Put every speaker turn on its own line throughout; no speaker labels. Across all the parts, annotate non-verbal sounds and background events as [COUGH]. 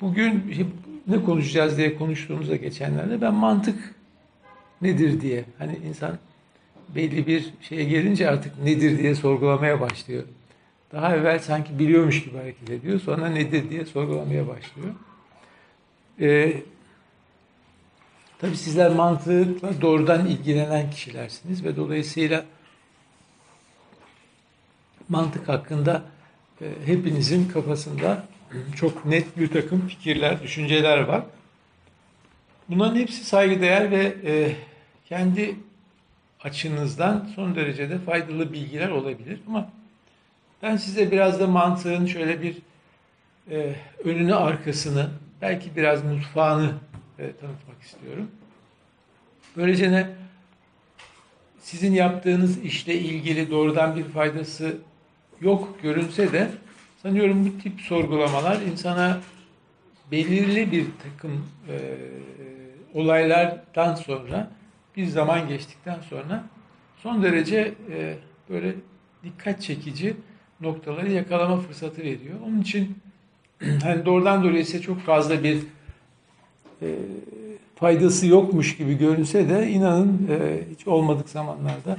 bugün ne konuşacağız diye konuştuğumuzda geçenlerde ben mantık nedir diye hani insan belli bir şeye gelince artık nedir diye sorgulamaya başlıyor. Daha evvel sanki biliyormuş gibi hareket ediyor. Sonra nedir diye sorgulamaya başlıyor. Ee, tabii sizler mantıkla doğrudan ilgilenen kişilersiniz ve dolayısıyla mantık hakkında e, hepinizin kafasında çok net bir takım fikirler, düşünceler var. Bunların hepsi saygıdeğer ve e, kendi açınızdan son derecede faydalı bilgiler olabilir. Ama ben size biraz da mantığın şöyle bir e, önünü arkasını, belki biraz mutfağını e, tanıtmak istiyorum. Böylece ne sizin yaptığınız işle ilgili doğrudan bir faydası yok görünse de sanıyorum bu tip sorgulamalar insana belirli bir takım e, olaylardan sonra bir zaman geçtikten sonra son derece e, böyle dikkat çekici noktaları yakalama fırsatı veriyor. Onun için [CLEARS THROAT] hani doğrudan doğruya ise çok fazla bir e, faydası yokmuş gibi görünse de inanın e, hiç olmadık zamanlarda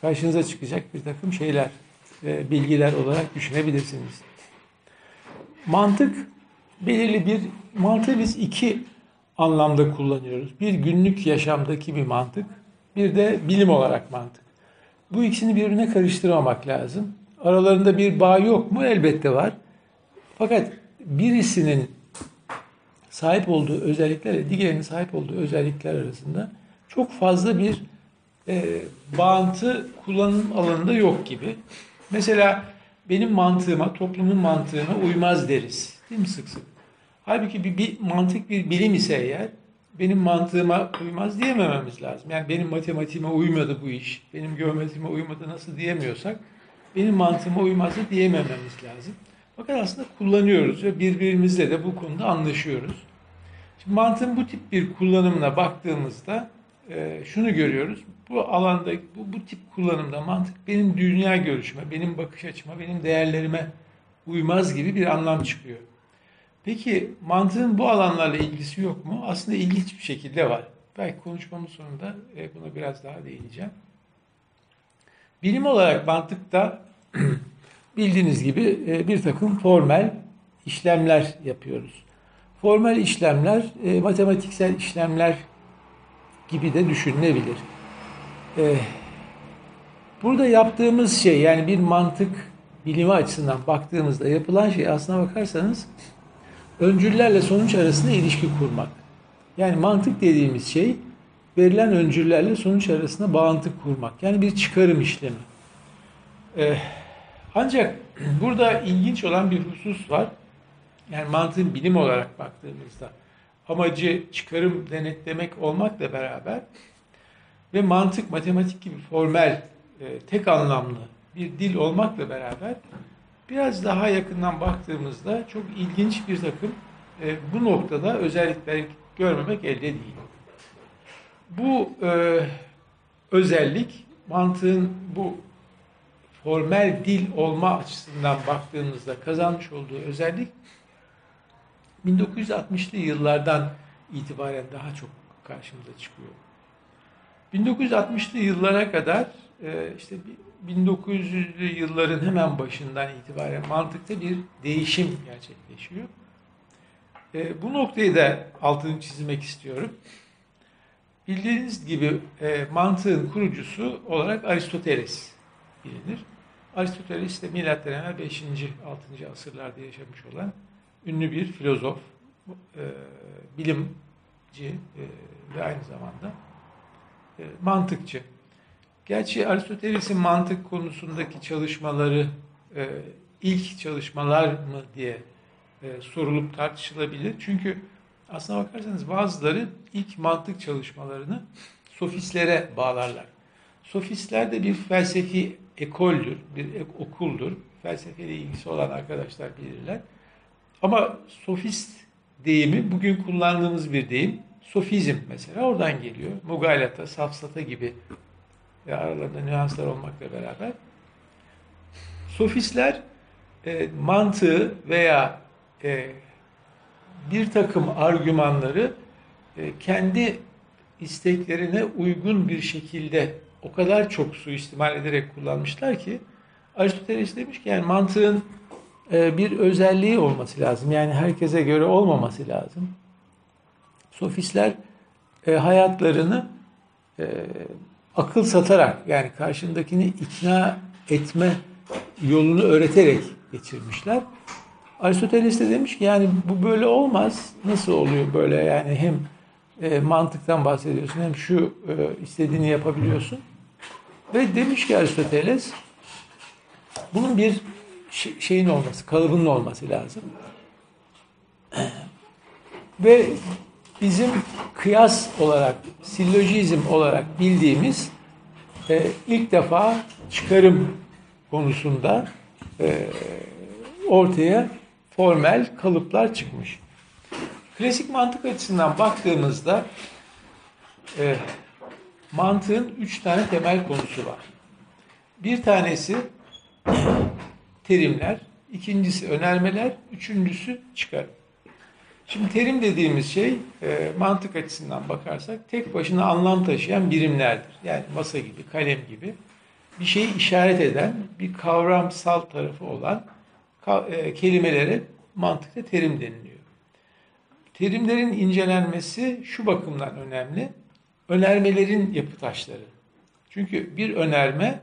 karşınıza çıkacak bir takım şeyler, e, bilgiler olarak düşünebilirsiniz. Mantık belirli bir mantığı biz iki anlamda kullanıyoruz. Bir günlük yaşamdaki bir mantık, bir de bilim olarak mantık. Bu ikisini birbirine karıştırmamak lazım. Aralarında bir bağ yok mu? Elbette var. Fakat birisinin sahip olduğu özelliklerle diğerinin sahip olduğu özellikler arasında çok fazla bir e, bağıntı kullanım alanında yok gibi. Mesela benim mantığıma, toplumun mantığına uymaz deriz. Değil mi sık sık? Halbuki bir, bir mantık bir bilim ise eğer benim mantığıma uymaz diyemememiz lazım. Yani benim matematiğime uymadı bu iş, benim geometrime uymadı nasıl diyemiyorsak benim mantığıma uymaz diyemememiz lazım. Fakat aslında kullanıyoruz ve birbirimizle de bu konuda anlaşıyoruz. Şimdi mantığın bu tip bir kullanımına baktığımızda e, şunu görüyoruz. Bu alanda, bu, bu tip kullanımda mantık benim dünya görüşüme, benim bakış açıma, benim değerlerime uymaz gibi bir anlam çıkıyor. Peki mantığın bu alanlarla ilgisi yok mu? Aslında ilginç bir şekilde var. Belki konuşmamın sonunda e, buna biraz daha değineceğim. Bilim olarak mantıkta [CLEARS THROAT] bildiğiniz gibi e, bir takım formel işlemler yapıyoruz. Formel işlemler e, matematiksel işlemler gibi de düşünülebilir. Burada yaptığımız şey yani bir mantık bilimi açısından baktığımızda yapılan şey aslına bakarsanız öncüllerle sonuç arasında ilişki kurmak. Yani mantık dediğimiz şey verilen öncüllerle sonuç arasında bağıntı kurmak. Yani bir çıkarım işlemi. Ee, ancak [CLEARS THROAT] burada ilginç olan bir husus var. Yani mantığın bilim olarak baktığımızda amacı çıkarım denetlemek olmakla beraber ve mantık, matematik gibi formel, e, tek anlamlı bir dil olmakla beraber Biraz daha yakından baktığımızda çok ilginç bir takım e, bu noktada özellikler görmemek elde değil. Bu e, özellik mantığın bu formel dil olma açısından baktığımızda kazanmış olduğu özellik 1960'lı yıllardan itibaren daha çok karşımıza çıkıyor. 1960'lı yıllara kadar e, işte 1900'lü yılların hemen başından itibaren mantıkta bir değişim gerçekleşiyor. E, bu noktayı da altını çizmek istiyorum. Bildiğiniz gibi e, mantığın kurucusu olarak Aristoteles bilinir. Aristoteles de milattan evvel 5. 6. asırlarda yaşamış olan ünlü bir filozof, e, bilimci e, ve aynı zamanda e, mantıkçı. Gerçi Aristoteles'in mantık konusundaki çalışmaları e, ilk çalışmalar mı diye e, sorulup tartışılabilir. Çünkü aslına bakarsanız bazıları ilk mantık çalışmalarını sofistlere bağlarlar. Sofistler de bir felsefi ekoldür, bir okuldur. Felsefeyle ilgisi olan arkadaşlar bilirler. Ama sofist deyimi bugün kullandığımız bir deyim. Sofizm mesela oradan geliyor. Mugalata, safsata gibi ve aralarında nüanslar olmakla beraber sofistler e, mantığı veya e, bir takım argümanları e, kendi isteklerine uygun bir şekilde o kadar çok suistimal ederek kullanmışlar ki Aristoteles demiş ki yani mantığın bir özelliği olması lazım. Yani herkese göre olmaması lazım. Sofistler e, hayatlarını e, akıl satarak yani karşındakini ikna etme yolunu öğreterek geçirmişler. Aristoteles de demiş ki yani bu böyle olmaz. Nasıl oluyor böyle yani hem e, mantıktan bahsediyorsun hem şu e, istediğini yapabiliyorsun. Ve demiş ki Aristoteles bunun bir şeyin olması, kalıbının olması lazım. [CLEARS THROAT] Ve bizim kıyas olarak, sillojizm olarak bildiğimiz e, ilk defa çıkarım konusunda e, ortaya formel kalıplar çıkmış. Klasik mantık açısından baktığımızda e, mantığın üç tane temel konusu var. Bir tanesi [CLEARS THROAT] terimler, ikincisi önermeler, üçüncüsü çıkarım. Şimdi terim dediğimiz şey e, mantık açısından bakarsak tek başına anlam taşıyan birimlerdir. Yani masa gibi, kalem gibi bir şeyi işaret eden bir kavramsal tarafı olan e, kelimelere mantıkta terim deniliyor. Terimlerin incelenmesi şu bakımdan önemli. Önermelerin yapı taşları. Çünkü bir önerme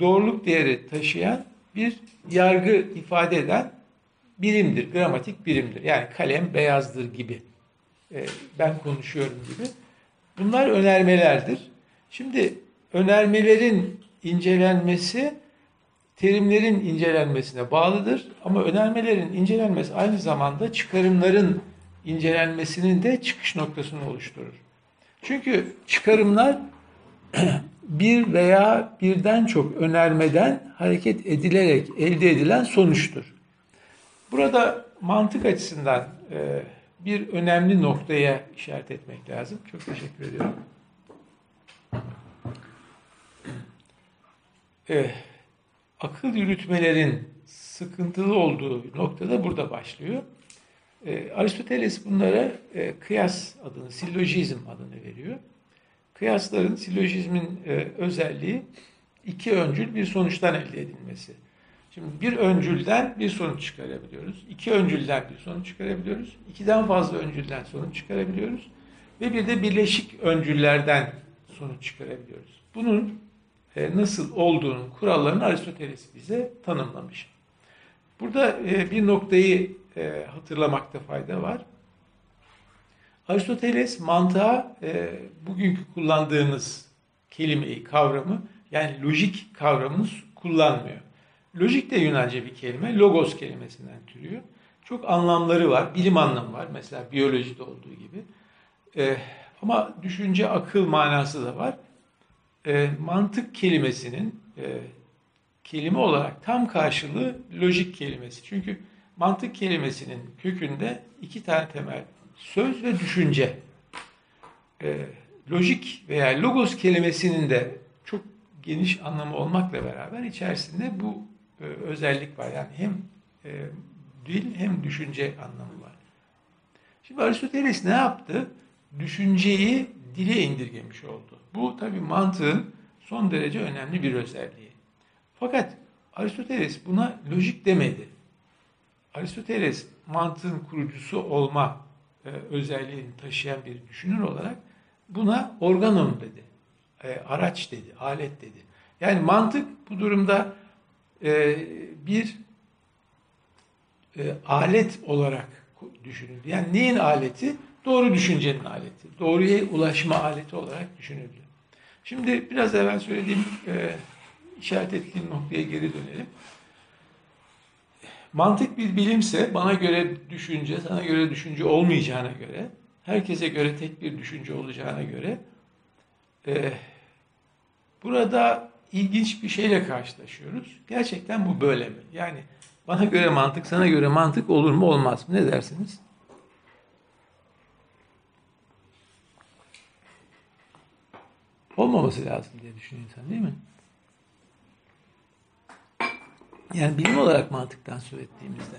doğruluk değeri taşıyan bir yargı ifade eden birimdir, gramatik birimdir. Yani kalem beyazdır gibi. Ee, ben konuşuyorum gibi. Bunlar önermelerdir. Şimdi önermelerin incelenmesi terimlerin incelenmesine bağlıdır. Ama önermelerin incelenmesi aynı zamanda çıkarımların incelenmesinin de çıkış noktasını oluşturur. Çünkü çıkarımlar [CLEARS THROAT] bir veya birden çok önermeden hareket edilerek elde edilen sonuçtur. Burada mantık açısından e, bir önemli noktaya işaret etmek lazım. Çok teşekkür ediyorum. E, akıl yürütmelerin sıkıntılı olduğu noktada burada başlıyor. E, Aristoteles bunlara kıyas adını, sillojizm adını veriyor. Kıyasların, sillojizmin e, özelliği iki öncül bir sonuçtan elde edilmesi. Şimdi bir öncülden bir sonuç çıkarabiliyoruz. İki öncülden bir sonuç çıkarabiliyoruz. İkiden fazla öncülden sonuç çıkarabiliyoruz. Ve bir de birleşik öncüllerden sonuç çıkarabiliyoruz. Bunun e, nasıl olduğunun kurallarını Aristoteles bize tanımlamış. Burada e, bir noktayı e, hatırlamakta fayda var. Aristoteles mantığa bugünkü kullandığımız kelimeyi, kavramı yani lojik kavramını kullanmıyor. Lojik de Yunanca bir kelime. Logos kelimesinden türüyor. Çok anlamları var. Bilim anlamı var. Mesela biyolojide olduğu gibi. E, ama düşünce, akıl manası da var. E, mantık kelimesinin e, kelime olarak tam karşılığı lojik kelimesi. Çünkü mantık kelimesinin kökünde iki tane temel söz ve düşünce. E, lojik veya logos kelimesinin de çok geniş anlamı olmakla beraber içerisinde bu e, özellik var. Yani hem e, dil hem düşünce anlamı var. Şimdi Aristoteles ne yaptı? Düşünceyi dile indirgemiş oldu. Bu tabi mantığın son derece önemli bir özelliği. Fakat Aristoteles buna lojik demedi. Aristoteles mantığın kurucusu olma e, özelliğini taşıyan bir düşünür olarak buna organon dedi. E, araç dedi, alet dedi. Yani mantık bu durumda e, bir e, alet olarak düşünüldü. Yani neyin aleti? Doğru düşüncenin aleti. Doğruya ulaşma aleti olarak düşünüldü. Şimdi biraz evvel söylediğim, e, işaret ettiğim noktaya geri dönelim. Mantık bir bilimse bana göre düşünce, sana göre düşünce olmayacağına göre, herkese göre tek bir düşünce olacağına göre e, burada ilginç bir şeyle karşılaşıyoruz. Gerçekten bu böyle mi? Yani bana göre mantık, sana göre mantık olur mu olmaz mı? Ne dersiniz? Olmaması lazım diye düşünüyor insan değil mi? Yani bilim olarak mantıktan söz ettiğimizde.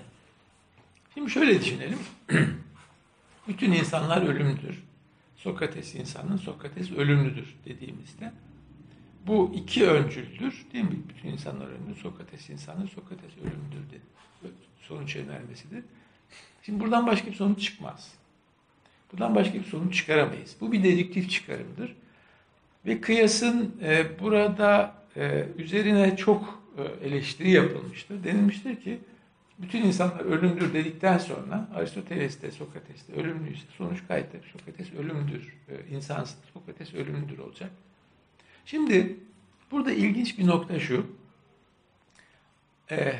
Şimdi şöyle düşünelim. [CLEARS THROAT] bütün insanlar ölümdür. Sokrates insanın, Sokrates ölümlüdür dediğimizde bu iki öncüldür değil mi? Bütün insanlar ölümlü, Sokrates insanı, Sokrates ölümdür dedi. Sonuç önermesidir. Şimdi buradan başka bir sonuç çıkmaz. Buradan başka bir sonuç çıkaramayız. Bu bir dedüktif çıkarımdır. Ve kıyasın e, burada e, üzerine çok eleştiri yapılmıştır. Denilmiştir ki bütün insanlar ölümdür dedikten sonra Aristoteles'te, Sokrates'te ölümlüyse sonuç gayet Sokrates ölümdür, e, insansın, Sokrates ölümdür olacak. Şimdi burada ilginç bir nokta şu. Ee,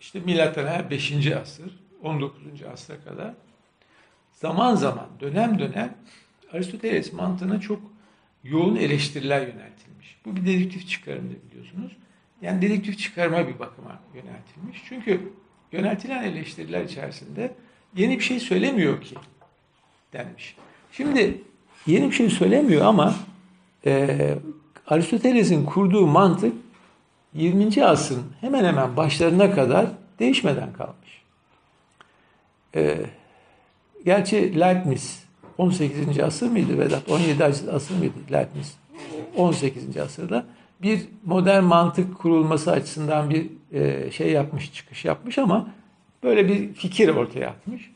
işte milattan 5. asır, 19. asra kadar zaman zaman, dönem dönem Aristoteles mantığına çok yoğun eleştiriler yöneltilmiş. Bu bir dedüktif çıkarımdır biliyorsunuz. Yani dedektif çıkarma bir bakıma yöneltilmiş. Çünkü yöneltilen eleştiriler içerisinde yeni bir şey söylemiyor ki denmiş. Şimdi yeni bir şey söylemiyor ama e, Aristoteles'in kurduğu mantık 20. asrın hemen hemen başlarına kadar değişmeden kalmış. Ee, gerçi Leibniz 18. asır mıydı Vedat? 17. asır mıydı Leibniz? 18. asırda bir modern mantık kurulması açısından bir e, şey yapmış, çıkış yapmış ama böyle bir fikir ortaya atmış.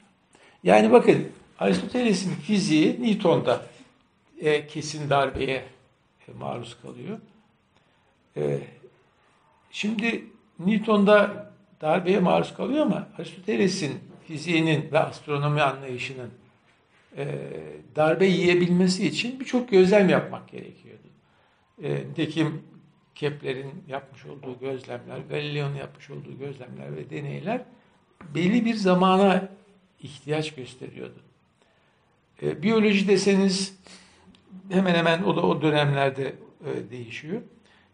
Yani bakın Aristoteles'in fiziği Newton'da e, kesin darbeye maruz kalıyor. Ee, şimdi Newton'da darbeye maruz kalıyor ama Aristoteles'in fiziğinin ve astronomi anlayışının e, darbe yiyebilmesi için birçok gözlem yapmak gerekiyordu. E, nitekim Kepler'in yapmış olduğu gözlemler, Galileo'nun yapmış olduğu gözlemler ve deneyler belli bir zamana ihtiyaç gösteriyordu. E, biyoloji deseniz hemen hemen o da o dönemlerde e, değişiyor.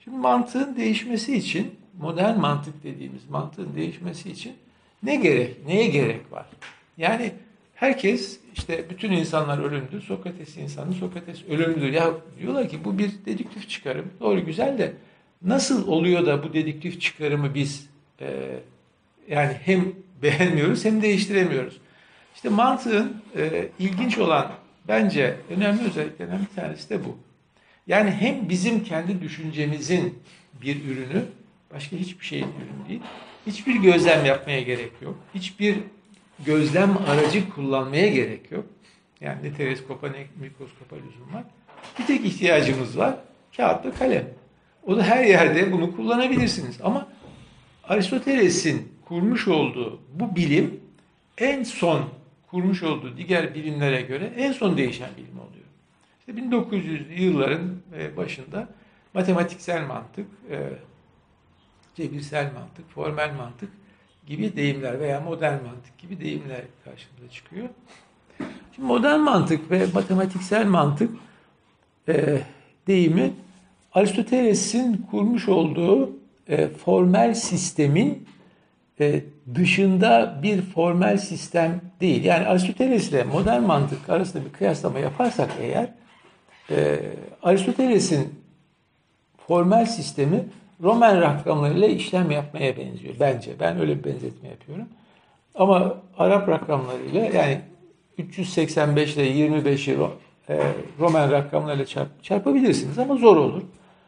Şimdi mantığın değişmesi için, modern mantık dediğimiz mantığın değişmesi için ne gerek, neye gerek var? Yani herkes işte bütün insanlar ölümdür, Sokrates insanı, Sokrates ölümdür. Ya diyorlar ki bu bir dedüktif çıkarım. Doğru güzel de nasıl oluyor da bu dedüktif çıkarımı biz e, yani hem beğenmiyoruz hem değiştiremiyoruz. İşte mantığın e, ilginç olan Bence önemli özelliklerinden bir tanesi de bu. Yani hem bizim kendi düşüncemizin bir ürünü, başka hiçbir şeyin ürünü değil. Hiçbir gözlem yapmaya gerek yok. Hiçbir gözlem aracı kullanmaya gerek yok. Yani ne teleskopa ne mikroskopa lüzum var. Bir tek ihtiyacımız var. Kağıt ve kalem. O da her yerde bunu kullanabilirsiniz. Ama Aristoteles'in kurmuş olduğu bu bilim en son kurmuş olduğu diğer bilimlere göre en son değişen bilim oluyor. İşte 1900'lü yılların e, başında matematiksel mantık, e, cebirsel mantık, formel mantık gibi deyimler veya modern mantık gibi deyimler karşımıza çıkıyor. Şimdi modern mantık ve matematiksel mantık e, deyimi Aristoteles'in kurmuş olduğu e, formel sistemin e, dışında bir formel sistem değil. Yani Aristoteles ile modern mantık arasında bir kıyaslama yaparsak eğer e, Aristoteles'in formel sistemi Roman rakamlarıyla işlem yapmaya benziyor bence. Ben öyle bir benzetme yapıyorum. Ama Arap rakamlarıyla yani 385 ile 25'i e, Roman rakamlarıyla çarp, çarpabilirsiniz ama zor olur.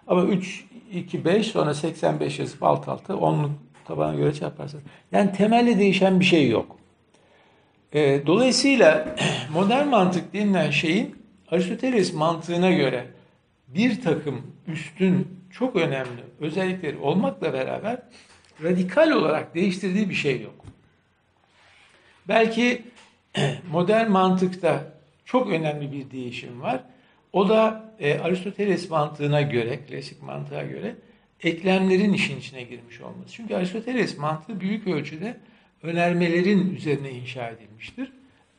Ama 3, 2, 5 sonra 85 yazıp alt alta 10'luk tabana göre çarparsınız. Yani temelde değişen bir şey yok. E, dolayısıyla [CLEARS THROAT] modern mantık denilen şeyin Aristoteles mantığına göre bir takım üstün çok önemli özellikleri olmakla beraber radikal olarak değiştirdiği bir şey yok. Belki [CLEARS THROAT] modern mantıkta çok önemli bir değişim var. O da e, Aristoteles mantığına göre, klasik mantığa göre eklemlerin işin içine girmiş olması. Çünkü Aristoteles mantığı büyük ölçüde önermelerin üzerine inşa edilmiştir.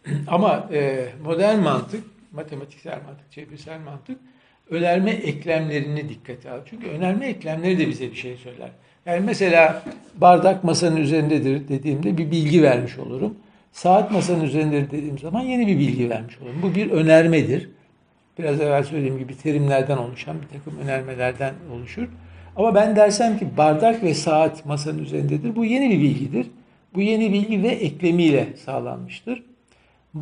[CLEARS THROAT] Ama e, modern mantık, matematiksel mantık, çevresel mantık önerme eklemlerini dikkate alır. Çünkü önerme eklemleri de bize bir şey söyler. Yani mesela bardak masanın üzerindedir dediğimde bir bilgi vermiş olurum. Saat masanın üzerindedir dediğim zaman yeni bir bilgi vermiş olurum. Bu bir önermedir. Biraz evvel söylediğim gibi terimlerden oluşan bir takım önermelerden oluşur. Ama ben dersem ki bardak ve saat masanın üzerindedir. Bu yeni bir bilgidir. Bu yeni bilgi ve eklemiyle sağlanmıştır.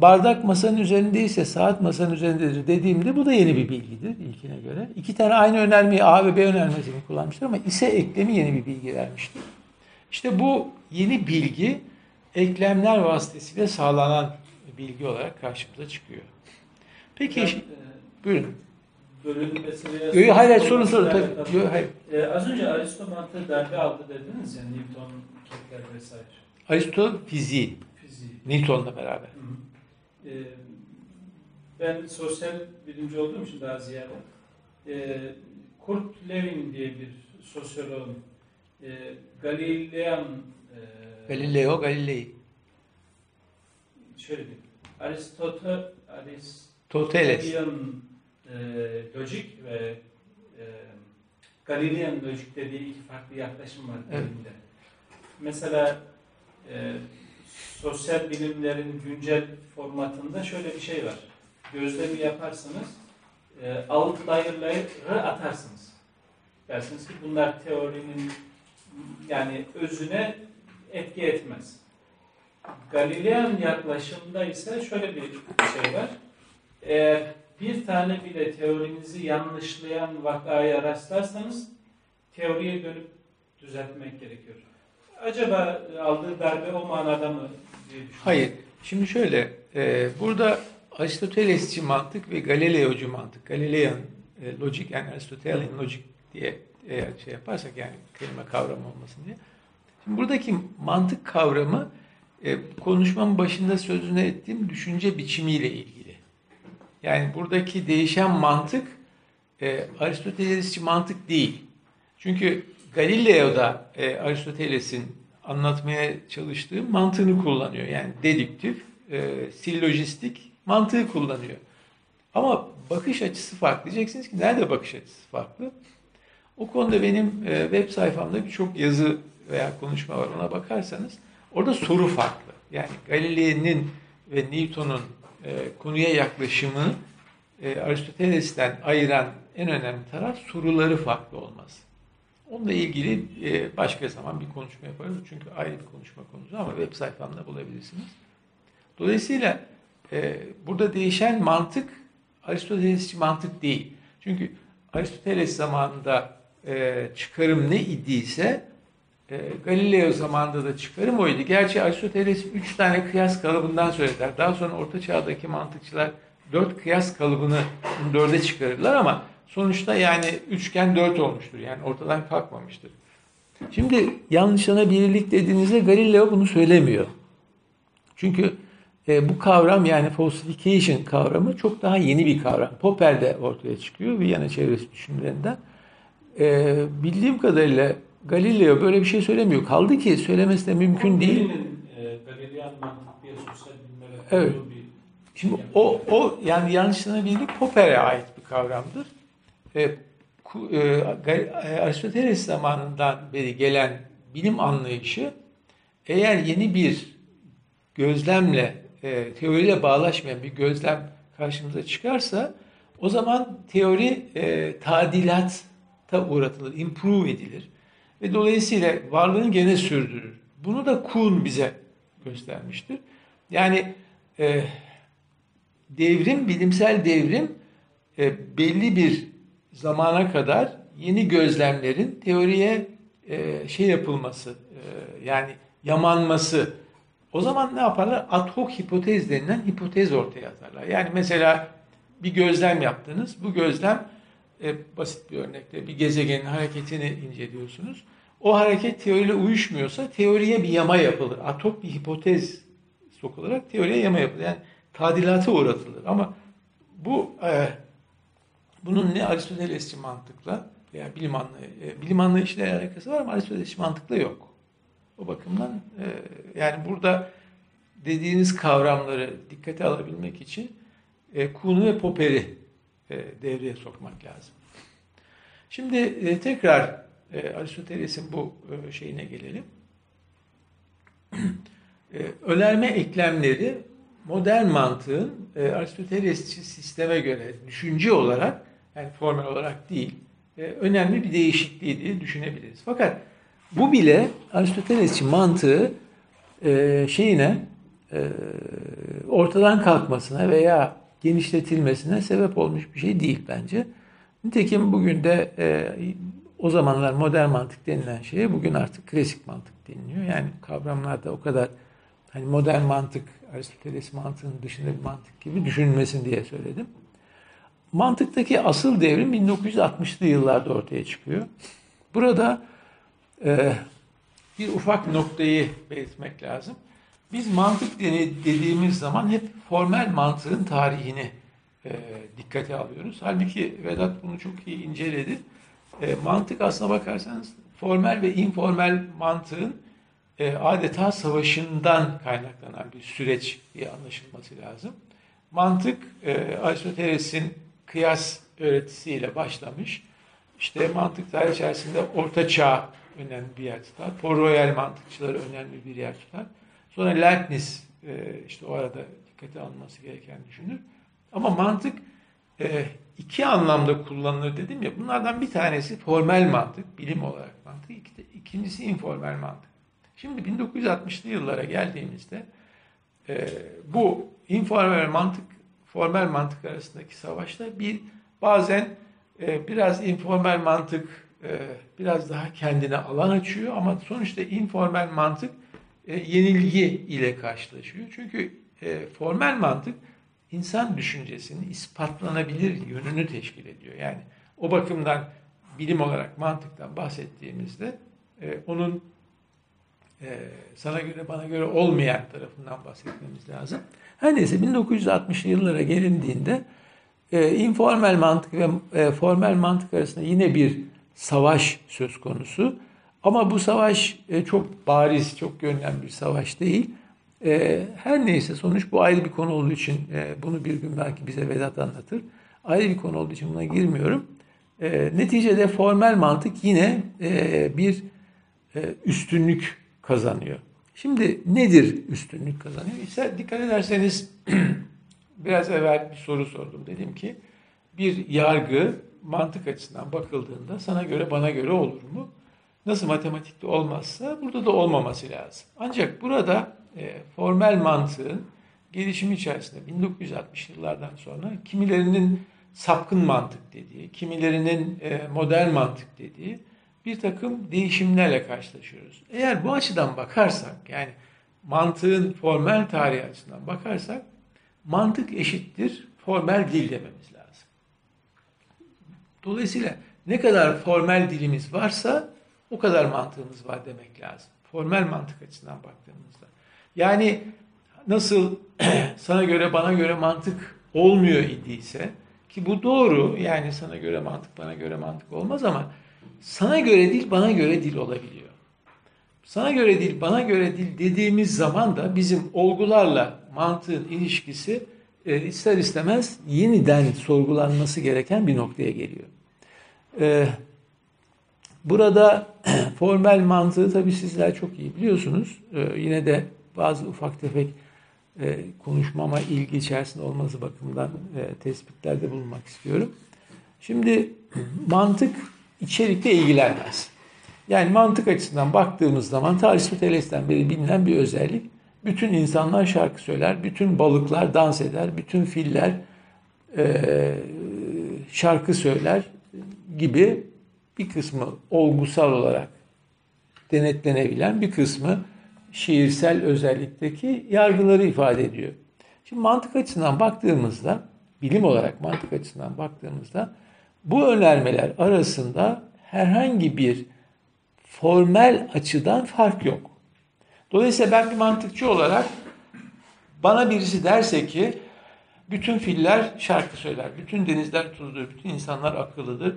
Bardak masanın üzerindeyse saat masanın üzerindedir dediğimde bu da yeni bir bilgidir ilkine göre. İki tane aynı önermeyi A ve B önermesini kullanmıştır ama ise eklemi yeni bir bilgi vermiştir. İşte bu yeni bilgi eklemler vasıtasıyla sağlanan bilgi olarak karşımıza çıkıyor. Peki,
Ben,
şi-
e,
buyurun.
bölüm meseleye...
Yok, hayır, hayır, sorun, sorun, tabii. Yok, hayır.
E, az önce Aristo mantığı darbe aldı dediniz ya Newton, Kepler vesaire.
Aristo fiziği,
Fiziği.
Newton'la beraber.
Hı hı. E, ben sosyal bilimci olduğum için daha ziyade e, Kurt Lewin diye bir sosyoloğun e, Galilean e,
Galileo Galilei.
şöyle diyeyim Aristotle
Toteles.
Aristotelian e, lojik ve e, Galilean lojik dediği iki farklı yaklaşım var
Evet.
bilimde. Mesela e, sosyal bilimlerin güncel formatında şöyle bir şey var. Gözlemi yaparsanız e, outlier'ları atarsınız. Dersiniz ki bunlar teorinin yani özüne etki etmez. Galilean yaklaşımda ise şöyle bir şey var. Eğer bir tane bile teorinizi yanlışlayan vakaya rastlarsanız teoriye dönüp düzeltmek gerekiyor. Acaba aldığı darbe o manada mı diye.
Hayır. Şimdi şöyle, e, burada Aristotelesçi mantık ve Galileocu mantık, Galilean e, lojik yani Aristotelian lojik diye eğer şey yaparsak yani kelime kavramı olmasın diye. Şimdi buradaki mantık kavramı e, konuşmamın başında sözünü ettiğim düşünce biçimiyle ilgili. Yani buradaki değişen mantık e, Aristotelesçi mantık değil. Çünkü Galileo'da e, Aristoteles'in anlatmaya çalıştığı mantığını kullanıyor. Yani dedüktif, e, sillojistik mantığı kullanıyor. Ama bakış açısı farklı. Diyeceksiniz ki nerede bakış açısı farklı? O konuda benim e, web sayfamda birçok yazı veya konuşma var. Ona bakarsanız orada soru farklı. Yani Galileo'nun ve Newton'un e, konuya yaklaşımı e, Aristoteles'ten ayıran en önemli taraf soruları farklı olması. Onunla ilgili e, başka zaman bir konuşma yaparız. Çünkü ayrı bir konuşma konusu ama web sayfamda bulabilirsiniz. Dolayısıyla e, burada değişen mantık Aristotelesçi mantık değil. Çünkü Aristoteles zamanında e, çıkarım ne idiyse Galileo zamanında da çıkarım oydu. Gerçi Aristoteles üç tane kıyas kalıbından söz eder. Daha sonra Orta Çağ'daki mantıkçılar dört kıyas kalıbını dörde çıkarırlar ama sonuçta yani üçgen dört olmuştur. Yani ortadan kalkmamıştır. Şimdi yanlışlanabilirlik dediğinizde Galileo bunu söylemiyor. Çünkü e, bu kavram yani falsification kavramı çok daha yeni bir kavram. Popper'de ortaya çıkıyor Viyana çevresi düşünürlerinden. E, bildiğim kadarıyla Galileo böyle bir şey söylemiyor. Kaldı ki söylemesi de mümkün değil.
E, Galilean mantık bir sosyal bilimlere
Evet.
bir
Şimdi o, o yani yanlışlanabilirlik Popper'e ait bir kavramdır. E, e, e, Aristoteles zamanından beri gelen bilim anlayışı eğer yeni bir gözlemle, teoriyle bağlaşmayan bir gözlem karşımıza çıkarsa o zaman teori tadilata uğratılır, improve edilir. Ve dolayısıyla varlığını gene sürdürür. Bunu da Kuhn bize göstermiştir. Yani e, devrim, bilimsel devrim e, belli bir zamana kadar yeni gözlemlerin teoriye e, şey yapılması, e, yani yamanması. O zaman ne yaparlar? Ad hoc hipotez denilen hipotez ortaya atarlar. Yani mesela bir gözlem yaptınız. Bu gözlem e, basit bir örnekte bir gezegenin hareketini inceliyorsunuz. O hareket teoriyle uyuşmuyorsa teoriye bir yama yapılır. Ad hoc bir hipotez sokularak teoriye yama yapılır. Yani tadilata uğratılır. Ama bu e, bunun ne Aristotelesçi mantıkla veya bilim anlayı, e, bilim anlayışıyla alakası var ama Aristotelesçi mantıkla yok. O bakımdan e, yani burada dediğiniz kavramları dikkate alabilmek için e, Kuhn'u ve Popper'i e, devreye sokmak lazım. Şimdi e, tekrar e, Aristoteles'in bu e, şeyine gelelim. e, önerme eklemleri modern mantığın e, Aristotelesçi sisteme göre düşünce olarak yani formel olarak değil e, önemli bir değişikliği diye düşünebiliriz. Fakat bu bile Aristotelesçi mantığı e, şeyine e, ortadan kalkmasına veya genişletilmesine sebep olmuş bir şey değil bence. Nitekim bugün de e, o zamanlar modern mantık denilen şeye bugün artık klasik mantık deniliyor. Yani kavramlarda o kadar hani modern mantık, Aristoteles mantığının dışında bir mantık gibi düşünülmesin diye söyledim. Mantıktaki asıl devrim 1960'lı yıllarda ortaya çıkıyor. Burada e, bir ufak noktayı belirtmek lazım. Biz mantık dediğimiz zaman hep formel mantığın tarihini e, dikkate alıyoruz. Halbuki Vedat bunu çok iyi inceledi. E, mantık aslına bakarsanız formel ve informel mantığın e, adeta savaşından kaynaklanan bir süreç diye anlaşılması lazım. Mantık e, Aristoteles'in kıyas öğretisiyle başlamış. İşte mantık tarih içerisinde orta çağ önemli bir yer tutar. Port Royal mantıkçıları önemli bir yer tutar. Sonra Leibniz e, işte o arada dikkate alınması gereken düşünür. Ama mantık e, iki anlamda kullanılır dedim ya. Bunlardan bir tanesi formel mantık, bilim olarak mantık. İkincisi informel mantık. Şimdi 1960'lı yıllara geldiğimizde e, bu informel mantık, formel mantık arasındaki savaşta bir bazen e, biraz informel mantık e, biraz daha kendine alan açıyor ama sonuçta informel mantık e, yenilgi ile karşılaşıyor. Çünkü e, formel mantık insan düşüncesinin ispatlanabilir yönünü teşkil ediyor. Yani o bakımdan bilim olarak mantıktan bahsettiğimizde e, onun sana göre bana göre olmayan tarafından bahsetmemiz lazım. Her neyse 1960'lı yıllara gelindiğinde e, informal mantık ve e, formel mantık arasında yine bir savaş söz konusu. Ama bu savaş e, çok bariz, çok görünen bir savaş değil. E, her neyse sonuç bu ayrı bir konu olduğu için e, bunu bir gün belki bize Vedat anlatır. Ayrı bir konu olduğu için buna girmiyorum. E, neticede formel mantık yine e, bir e, üstünlük kazanıyor. Şimdi nedir üstünlük kazanıyor? İşte dikkat ederseniz [CLEARS THROAT] biraz evvel bir soru sordum. Dedim ki bir yargı mantık açısından bakıldığında sana göre bana göre olur mu? Nasıl matematikte olmazsa burada da olmaması lazım. Ancak burada e, formel mantığın gelişimi içerisinde 1960 yıllardan sonra kimilerinin sapkın mantık dediği, kimilerinin e, modern mantık dediği bir takım değişimlerle karşılaşıyoruz. Eğer bu açıdan bakarsak yani mantığın formel tarihi açısından bakarsak mantık eşittir formel dil dememiz lazım. Dolayısıyla ne kadar formel dilimiz varsa o kadar mantığımız var demek lazım. Formel mantık açısından baktığımızda. Yani nasıl [CLEARS THROAT] sana göre bana göre mantık olmuyor idiyse ki bu doğru yani sana göre mantık bana göre mantık olmaz ama sana göre dil bana göre dil olabiliyor. Sana göre dil bana göre dil dediğimiz zaman da bizim olgularla mantığın ilişkisi e, ister istemez yeniden sorgulanması gereken bir noktaya geliyor. E, burada [CLEARS THROAT] formel mantığı tabii sizler çok iyi biliyorsunuz. E, yine de bazı ufak tefek e, konuşmama ilgi içerisinde olması bakımından e, tespitlerde bulunmak istiyorum. Şimdi [CLEARS THROAT] mantık içerikle ilgilenmez. Yani mantık açısından baktığımız zaman ta Aristoteles'ten beri bilinen bir özellik. Bütün insanlar şarkı söyler, bütün balıklar dans eder, bütün filler e, şarkı söyler gibi bir kısmı olgusal olarak denetlenebilen bir kısmı şiirsel özellikteki yargıları ifade ediyor. Şimdi mantık açısından baktığımızda, bilim olarak mantık açısından baktığımızda bu önermeler arasında herhangi bir formel açıdan fark yok. Dolayısıyla ben bir mantıkçı olarak bana birisi derse ki bütün filler şarkı söyler, bütün denizler tuzludur, bütün insanlar akıllıdır,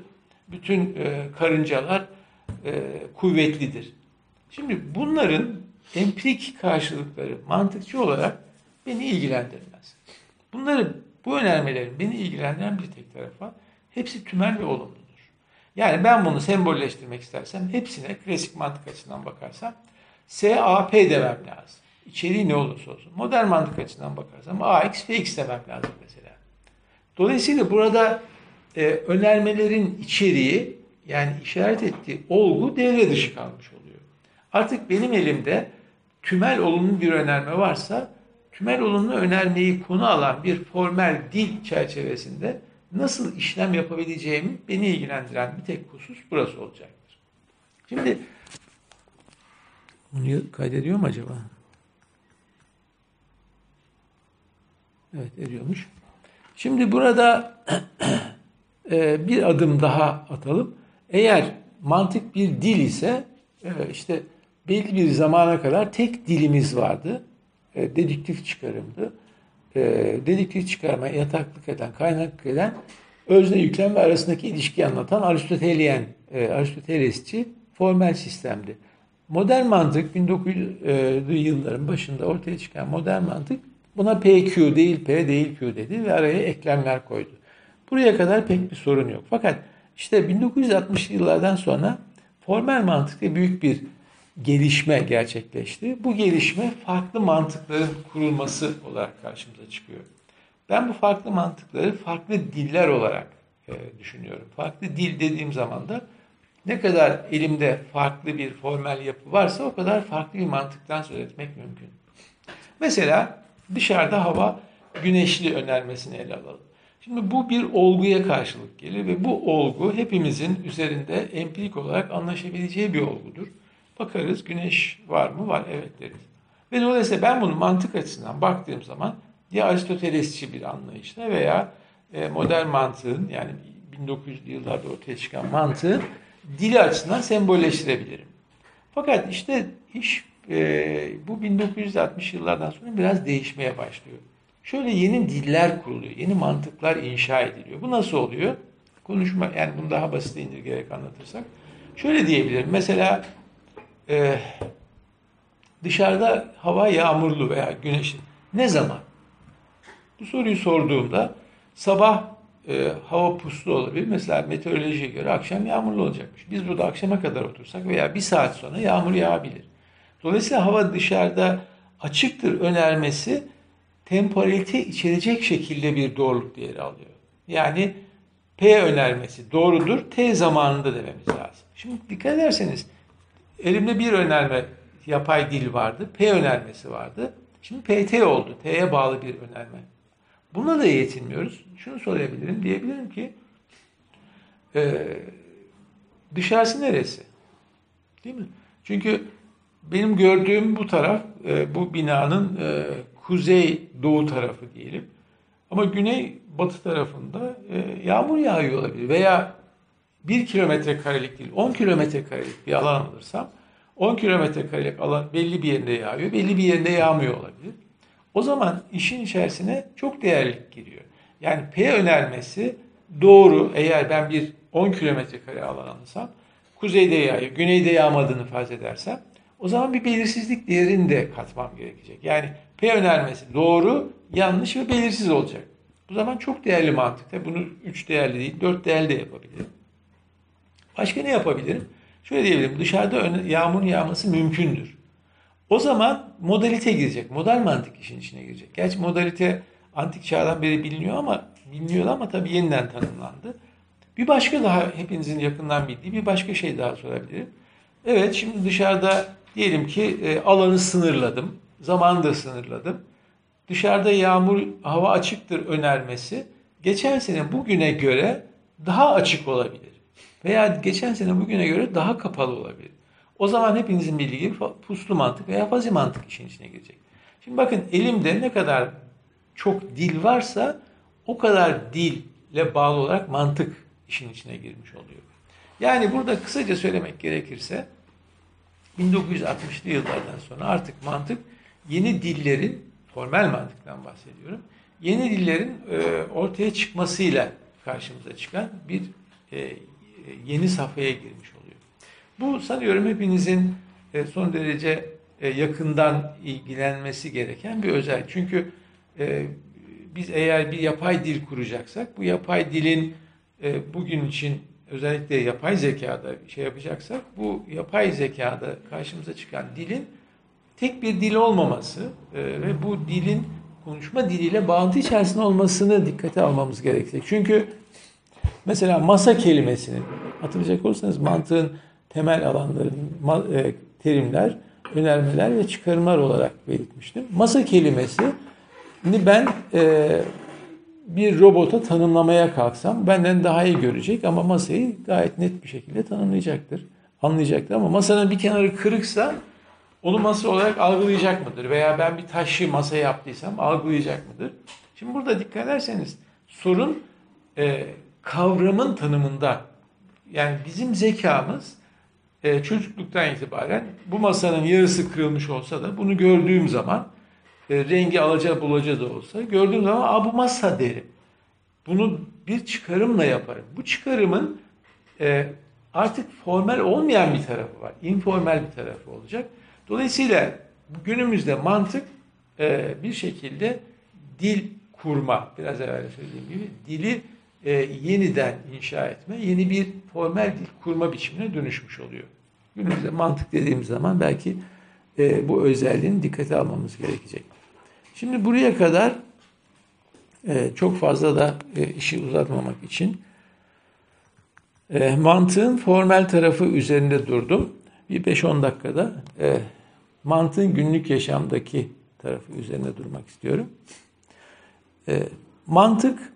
bütün e, karıncalar e, kuvvetlidir. Şimdi bunların empirik karşılıkları mantıkçı olarak beni ilgilendirmez. Bunları bu önermelerin beni ilgilendiren bir tek tarafı var. Hepsi tümel ve olumludur. Yani ben bunu sembolleştirmek istersem hepsine klasik mantık açısından bakarsam SAP demem lazım. İçeriği ne olursa olsun. Modern mantık açısından bakarsam AX, FX demem lazım mesela. Dolayısıyla burada e, önermelerin içeriği yani işaret ettiği olgu devre dışı kalmış oluyor. Artık benim elimde tümel olumlu bir önerme varsa tümel önermeyi konu alan bir formal dil çerçevesinde nasıl işlem yapabileceğimi beni ilgilendiren bir tek husus burası olacaktır. Şimdi bunu kaydediyor mu acaba? Evet ediyormuş. Şimdi burada [CLEARS THROAT] e, bir adım daha atalım. Eğer mantık bir dil ise e, işte belli bir zamana kadar tek dilimiz vardı. E, dedüktif çıkarımdı. Dedüktif çıkarma yataklık eden, kaynaklık eden özne yüklem ve arasındaki ilişkiyi anlatan Aristotelian, Aristotelesçi formel sistemdi. Modern mantık 1900'lü yılların başında ortaya çıkan modern mantık Buna PQ değil P değil Q dedi ve araya eklemler koydu. Buraya kadar pek bir sorun yok. Fakat işte 1960'lı yıllardan sonra formel mantıkta büyük bir gelişme gerçekleşti. Bu gelişme farklı mantıkların kurulması olarak karşımıza çıkıyor. Ben bu farklı mantıkları farklı diller olarak e, düşünüyorum. Farklı dil dediğim zaman da ne kadar elimde farklı bir formel yapı varsa o kadar farklı bir mantıktan söz etmek mümkün. Mesela Dışarıda hava güneşli önermesini ele alalım. Şimdi bu bir olguya karşılık gelir ve bu olgu hepimizin üzerinde empirik olarak anlaşabileceği bir olgudur. Bakarız güneş var mı? Var evet deriz. Ve dolayısıyla ben bunu mantık açısından baktığım zaman ya Aristotelesçi bir anlayışla veya e, modern mantığın yani 1900'lü yıllarda ortaya çıkan mantığın dili açısından sembolleştirebilirim. Fakat işte iş e, bu 1960 yıllardan sonra biraz değişmeye başlıyor. Şöyle yeni diller kuruluyor, yeni mantıklar inşa ediliyor. Bu nasıl oluyor? Konuşma, yani bunu daha basit indirgerek anlatırsak. Şöyle diyebilirim, mesela e, dışarıda hava yağmurlu veya güneşli. Ne zaman? Bu soruyu sorduğumda sabah e, hava puslu olabilir. Mesela meteorolojiye göre akşam yağmurlu olacakmış. Biz burada akşama kadar otursak veya bir saat sonra yağmur yağabilir. Dolayısıyla hava dışarıda açıktır önermesi temporalite içerecek şekilde bir doğruluk değeri alıyor. Yani P önermesi doğrudur, T zamanında dememiz lazım. Şimdi dikkat ederseniz elimde bir önerme yapay dil vardı, P önermesi vardı. Şimdi PT oldu, T'ye bağlı bir önerme. Buna da yetinmiyoruz. Şunu sorabilirim, diyebilirim ki e, dışarısı neresi? Değil mi? Çünkü benim gördüğüm bu taraf, e, bu binanın e, kuzey doğu tarafı diyelim. Ama güney batı tarafında e, yağmur yağıyor olabilir. Veya bir kilometre karelik değil, 10 kilometre karelik bir alan alırsam 10 kilometre karelik alan belli bir yerinde yağıyor, belli bir yerinde yağmıyor olabilir. O zaman işin içerisine çok değerlilik giriyor. Yani P önermesi doğru eğer ben bir 10 kilometre kare alan alırsam kuzeyde yağıyor, güneyde yağmadığını farz edersem o zaman bir belirsizlik değerini de katmam gerekecek. Yani P önermesi doğru, yanlış ve belirsiz olacak. Bu zaman çok değerli mantıkta. Bunu 3 değerli değil, 4 değerli de yapabilirim. Başka ne yapabilirim? Şöyle diyebilirim. Dışarıda yağmur yağması mümkündür. O zaman modalite girecek. Modal mantık işin içine girecek. Gerçi modalite antik çağdan beri biliniyor ama biliniyor ama tabii yeniden tanımlandı. Bir başka daha hepinizin yakından bildiği bir başka şey daha sorabilirim. Evet şimdi dışarıda Diyelim ki e, alanı sınırladım, zamanı da sınırladım. Dışarıda yağmur, hava açıktır önermesi geçen sene bugüne göre daha açık olabilir. Veya geçen sene bugüne göre daha kapalı olabilir. O zaman hepinizin bildiği puslu mantık veya fazi mantık işin içine girecek. Şimdi bakın elimde ne kadar çok dil varsa o kadar dille bağlı olarak mantık işin içine girmiş oluyor. Yani burada kısaca söylemek gerekirse 1960'lı yıllardan sonra artık mantık yeni dillerin, formel mantıktan bahsediyorum, yeni dillerin e, ortaya çıkmasıyla karşımıza çıkan bir e, yeni safhaya girmiş oluyor. Bu sanıyorum hepinizin e, son derece e, yakından ilgilenmesi gereken bir özel. Çünkü e, biz eğer bir yapay dil kuracaksak, bu yapay dilin bugün için özellikle yapay zekada şey yapacaksak bu yapay zekada karşımıza çıkan dilin tek bir dil olmaması ve bu dilin konuşma diliyle bağıntı içerisinde olmasını dikkate almamız gerekecek. Çünkü mesela masa kelimesinin hatırlayacak olursanız mantığın temel alanları, e, terimler, önermeler ve çıkarımlar olarak belirtmiştim. Masa kelimesi ben e, bir robota tanımlamaya kalksam benden daha iyi görecek ama masayı gayet net bir şekilde tanımlayacaktır. Anlayacaktır ama masanın bir kenarı kırıksa onu masa olarak algılayacak mıdır? Veya ben bir taşı masa yaptıysam algılayacak mıdır? Şimdi burada dikkat ederseniz sorun e, kavramın tanımında. Yani bizim zekamız e, çocukluktan itibaren bu masanın yarısı kırılmış olsa da bunu gördüğüm zaman e, rengi alaca bulaca da olsa gördüğüm zaman Aa, bu masa derim. Bunu bir çıkarımla yaparım. Bu çıkarımın e, artık formal olmayan bir tarafı var. informal bir tarafı olacak. Dolayısıyla günümüzde mantık e, bir şekilde dil kurma, biraz evvel söylediğim gibi dili e, yeniden inşa etme, yeni bir formal dil kurma biçimine dönüşmüş oluyor. Günümüzde mantık dediğimiz zaman belki e, bu özelliğini dikkate almamız gerekecek. Şimdi buraya kadar e, çok fazla da e, işi uzatmamak için e, mantığın formal tarafı üzerinde durdum. Bir 5-10 dakikada e, mantığın günlük yaşamdaki tarafı üzerine durmak istiyorum. E, mantık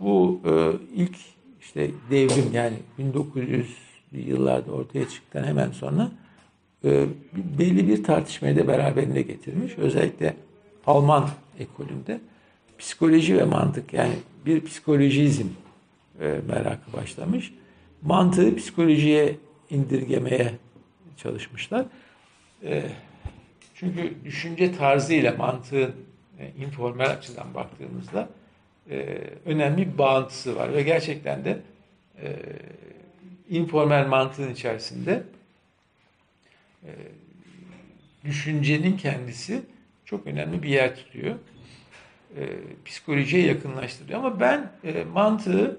bu e, ilk işte devrim yani 1900 yıllarda ortaya çıktıktan hemen sonra e, belli bir tartışmayı da beraberinde getirmiş. Özellikle Alman ekolünde psikoloji ve mantık yani bir psikolojizm e, merakı başlamış. Mantığı psikolojiye indirgemeye çalışmışlar. E, çünkü düşünce tarzıyla mantığın e, informal açıdan baktığımızda e, önemli bir bağıntısı var ve gerçekten de e, informal mantığın içerisinde e, düşüncenin kendisi çok önemli bir yer tutuyor. E, psikolojiye yakınlaştırıyor. Ama ben e, mantığı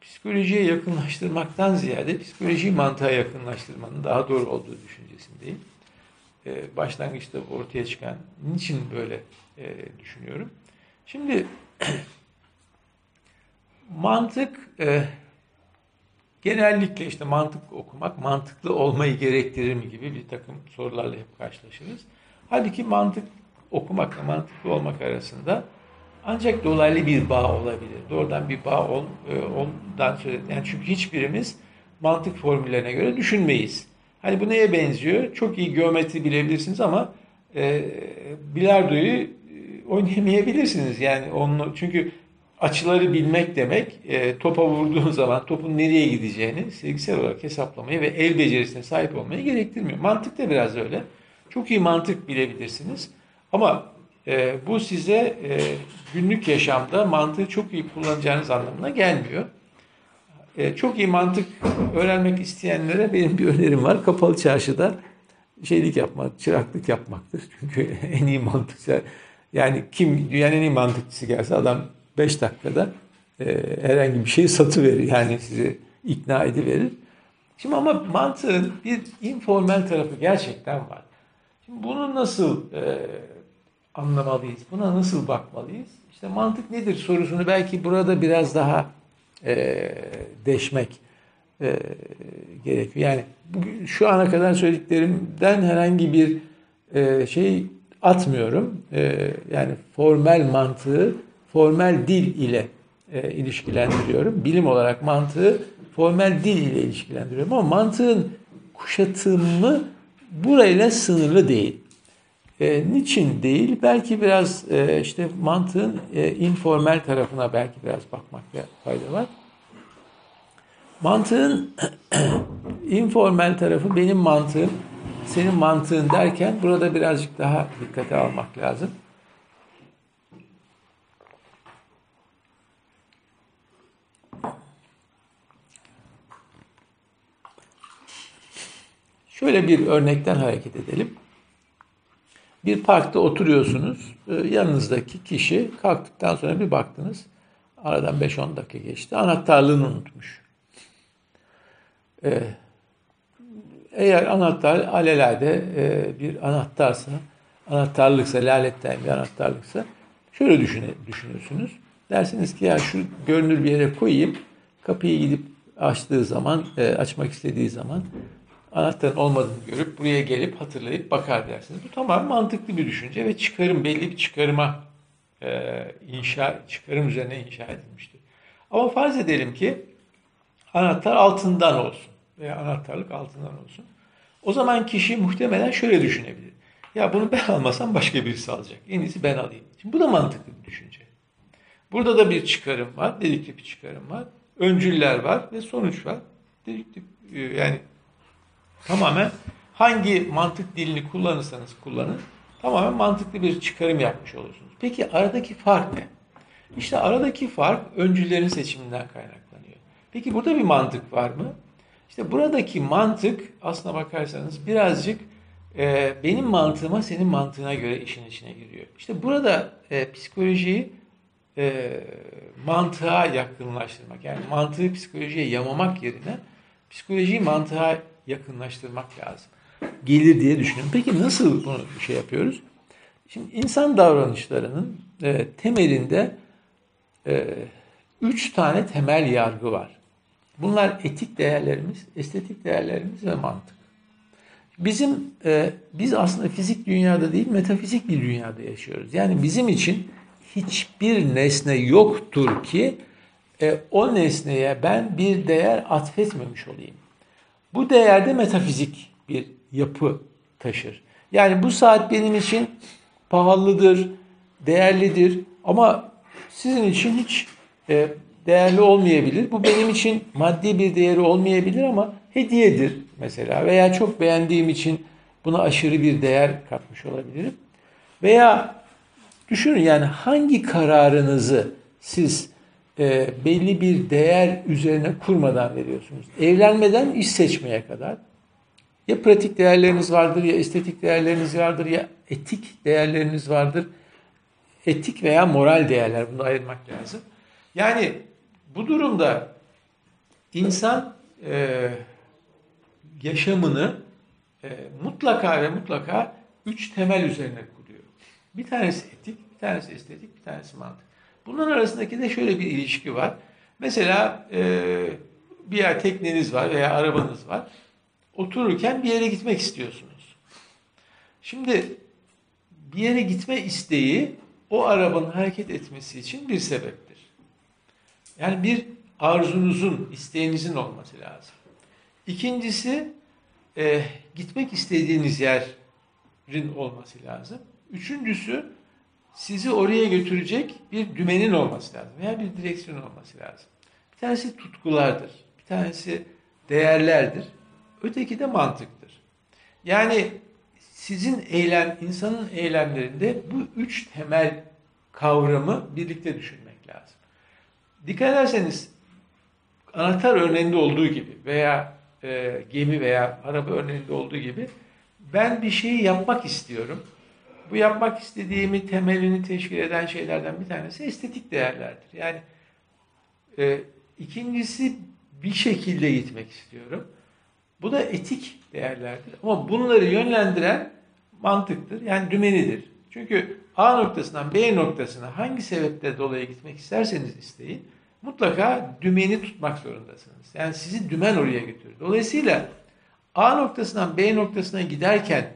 psikolojiye yakınlaştırmaktan ziyade psikolojiyi mantığa yakınlaştırmanın daha doğru olduğu düşüncesindeyim. E, başlangıçta ortaya çıkan niçin böyle e, düşünüyorum. Şimdi [CLEARS THROAT] mantık e, genellikle işte mantık okumak mantıklı olmayı gerektirir mi gibi bir takım sorularla hep karşılaşırız. Halbuki mantık okumakla mantıklı olmak arasında ancak dolaylı bir bağ olabilir. Doğrudan bir bağ ol, e, ondan söyle. Yani çünkü hiçbirimiz mantık formüllerine göre düşünmeyiz. Hani bu neye benziyor? Çok iyi geometri bilebilirsiniz ama e, bilardoyu e, oynayamayabilirsiniz. Yani onu çünkü açıları bilmek demek e, topa vurduğun [LAUGHS] zaman topun nereye gideceğini sevgisel olarak hesaplamayı ve el becerisine sahip olmayı gerektirmiyor. Mantık da biraz öyle. Çok iyi mantık bilebilirsiniz ama e, bu size e, günlük yaşamda mantığı çok iyi kullanacağınız anlamına gelmiyor. E, çok iyi mantık öğrenmek isteyenlere benim bir önerim var. Kapalı çarşıda şeylik yapmak, çıraklık yapmaktır. [LAUGHS] Çünkü en iyi mantıkçı yani kim dünyanın en iyi mantıkçısı gelse adam 5 dakikada e, herhangi bir şeyi satıverir. Yani sizi ikna ediverir. Şimdi ama mantığın bir informal tarafı gerçekten var. Şimdi bunu nasıl e, anlamalıyız? Buna nasıl bakmalıyız? İşte mantık nedir sorusunu belki burada biraz daha e, deşmek e, gerekiyor. Yani bugün, şu ana kadar söylediklerimden herhangi bir e, şey atmıyorum. E, yani formel mantığı formel dil ile e, ilişkilendiriyorum. Bilim olarak mantığı formel dil ile ilişkilendiriyorum ama mantığın kuşatımı burayla sınırlı değil. E, niçin değil? Belki biraz e, işte mantığın e, informal tarafına belki biraz bakmakta fayda var. Mantığın [CLEARS THROAT] informal tarafı benim mantığım, senin mantığın derken burada birazcık daha dikkate almak lazım. Şöyle bir örnekten hareket edelim. Bir parkta oturuyorsunuz. Ee, yanınızdaki kişi kalktıktan sonra bir baktınız. Aradan 5-10 dakika geçti. Anahtarlığını unutmuş. Ee, eğer anahtar alelade e, bir anahtarsa, anahtarlıksa, laletten bir anahtarlıksa şöyle düşünürsünüz. Dersiniz ki ya şu görünür bir yere koyayım. Kapıyı gidip açtığı zaman, e, açmak istediği zaman anahtarın olmadığını görüp buraya gelip hatırlayıp bakar dersiniz. Bu tamam mantıklı bir düşünce ve çıkarım belli bir çıkarıma e, inşa, çıkarım üzerine inşa edilmiştir. Ama farz edelim ki anahtar altından olsun veya anahtarlık altından olsun. O zaman kişi muhtemelen şöyle düşünebilir. Ya bunu ben almasam başka birisi alacak. En iyisi ben alayım. Şimdi bu da mantıklı bir düşünce. Burada da bir çıkarım var. Dediktif bir çıkarım var. Öncüller var ve sonuç var. Dediktif e, yani tamamen hangi mantık dilini kullanırsanız kullanın tamamen mantıklı bir çıkarım yapmış olursunuz. Peki aradaki fark ne? İşte aradaki fark öncülerin seçiminden kaynaklanıyor. Peki burada bir mantık var mı? İşte buradaki mantık aslına bakarsanız birazcık e, benim mantığıma senin mantığına göre işin içine giriyor. İşte burada e, psikolojiyi e, mantığa yakınlaştırmak yani mantığı psikolojiye yamamak yerine psikolojiyi mantığa yakınlaştırmak lazım. Gelir diye düşünüyorum. Peki nasıl bunu şey yapıyoruz? Şimdi insan davranışlarının e, temelinde e, üç tane temel yargı var. Bunlar etik değerlerimiz, estetik değerlerimiz ve mantık. Bizim e, biz aslında fizik dünyada değil metafizik bir dünyada yaşıyoruz. Yani bizim için hiçbir nesne yoktur ki e, o nesneye ben bir değer atfetmemiş olayım. Bu değerde metafizik bir yapı taşır. Yani bu saat benim için pahalıdır, değerlidir ama sizin için hiç e, değerli olmayabilir. Bu benim için maddi bir değeri olmayabilir ama hediyedir mesela veya çok beğendiğim için buna aşırı bir değer katmış olabilirim. Veya düşünün yani hangi kararınızı siz e, belli bir değer üzerine kurmadan veriyorsunuz. Evlenmeden iş seçmeye kadar ya pratik değerleriniz vardır ya estetik değerleriniz vardır ya etik değerleriniz vardır. Etik veya moral değerler bunu ayırmak lazım. Yani bu durumda insan e, yaşamını e, mutlaka ve mutlaka üç temel üzerine kuruyor. Bir tanesi etik, bir tanesi estetik, bir tanesi mantık. Bunların arasındaki de şöyle bir ilişki var. Mesela e, bir yer tekneniz var veya arabanız var. Otururken bir yere gitmek istiyorsunuz. Şimdi bir yere gitme isteği o arabanın hareket etmesi için bir sebeptir. Yani bir arzunuzun, isteğinizin olması lazım. İkincisi e, gitmek istediğiniz yerin olması lazım. Üçüncüsü sizi oraya götürecek bir dümenin olması lazım veya bir direksiyon olması lazım. Bir tanesi tutkulardır, bir tanesi değerlerdir, öteki de mantıktır. Yani sizin eylem, insanın eylemlerinde bu üç temel kavramı birlikte düşünmek lazım. Dikkat ederseniz anahtar örneğinde olduğu gibi veya e, gemi veya araba örneğinde olduğu gibi ben bir şeyi yapmak istiyorum. Bu yapmak istediğimi temelini teşkil eden şeylerden bir tanesi estetik değerlerdir. Yani e, ikincisi bir şekilde gitmek istiyorum. Bu da etik değerlerdir. Ama bunları yönlendiren mantıktır. Yani dümenidir. Çünkü A noktasından B noktasına hangi sebeple dolayı gitmek isterseniz isteyin mutlaka dümeni tutmak zorundasınız. Yani sizi dümen oraya götürür. Dolayısıyla A noktasından B noktasına giderken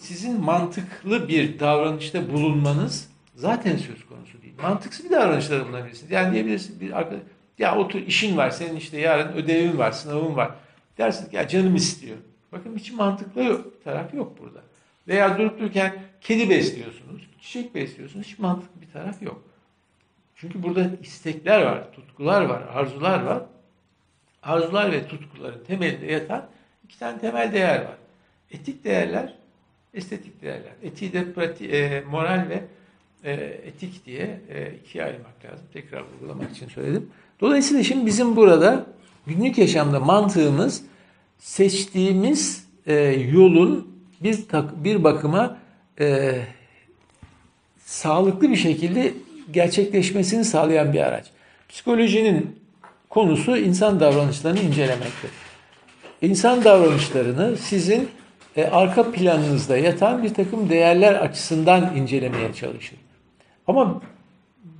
sizin mantıklı bir davranışta bulunmanız zaten söz konusu değil. Mantıksız bir davranışta bulunabilirsiniz. Yani diyebilirsiniz bir arkadaş, ya otur işin var, senin işte yarın ödevin var, sınavın var. Dersiniz ki ya canım istiyor. Bakın hiç mantıklı taraf yok burada. Veya durup dururken kedi besliyorsunuz, çiçek besliyorsunuz. Hiç mantıklı bir taraf yok. Çünkü burada istekler var, tutkular var, arzular var. Arzular ve tutkuların temelinde yatan iki tane temel değer var. Etik değerler, estetik değerler. Etiği de prati, e, moral ve e, etik diye e, ikiye ayırmak lazım. Tekrar vurgulamak için söyledim. Dolayısıyla şimdi bizim burada günlük yaşamda mantığımız seçtiğimiz e, yolun bir tak, bir bakıma e, sağlıklı bir şekilde gerçekleşmesini sağlayan bir araç. Psikolojinin konusu insan davranışlarını incelemektir. İnsan davranışlarını sizin e, arka planınızda yatan bir takım değerler açısından incelemeye çalışır. Ama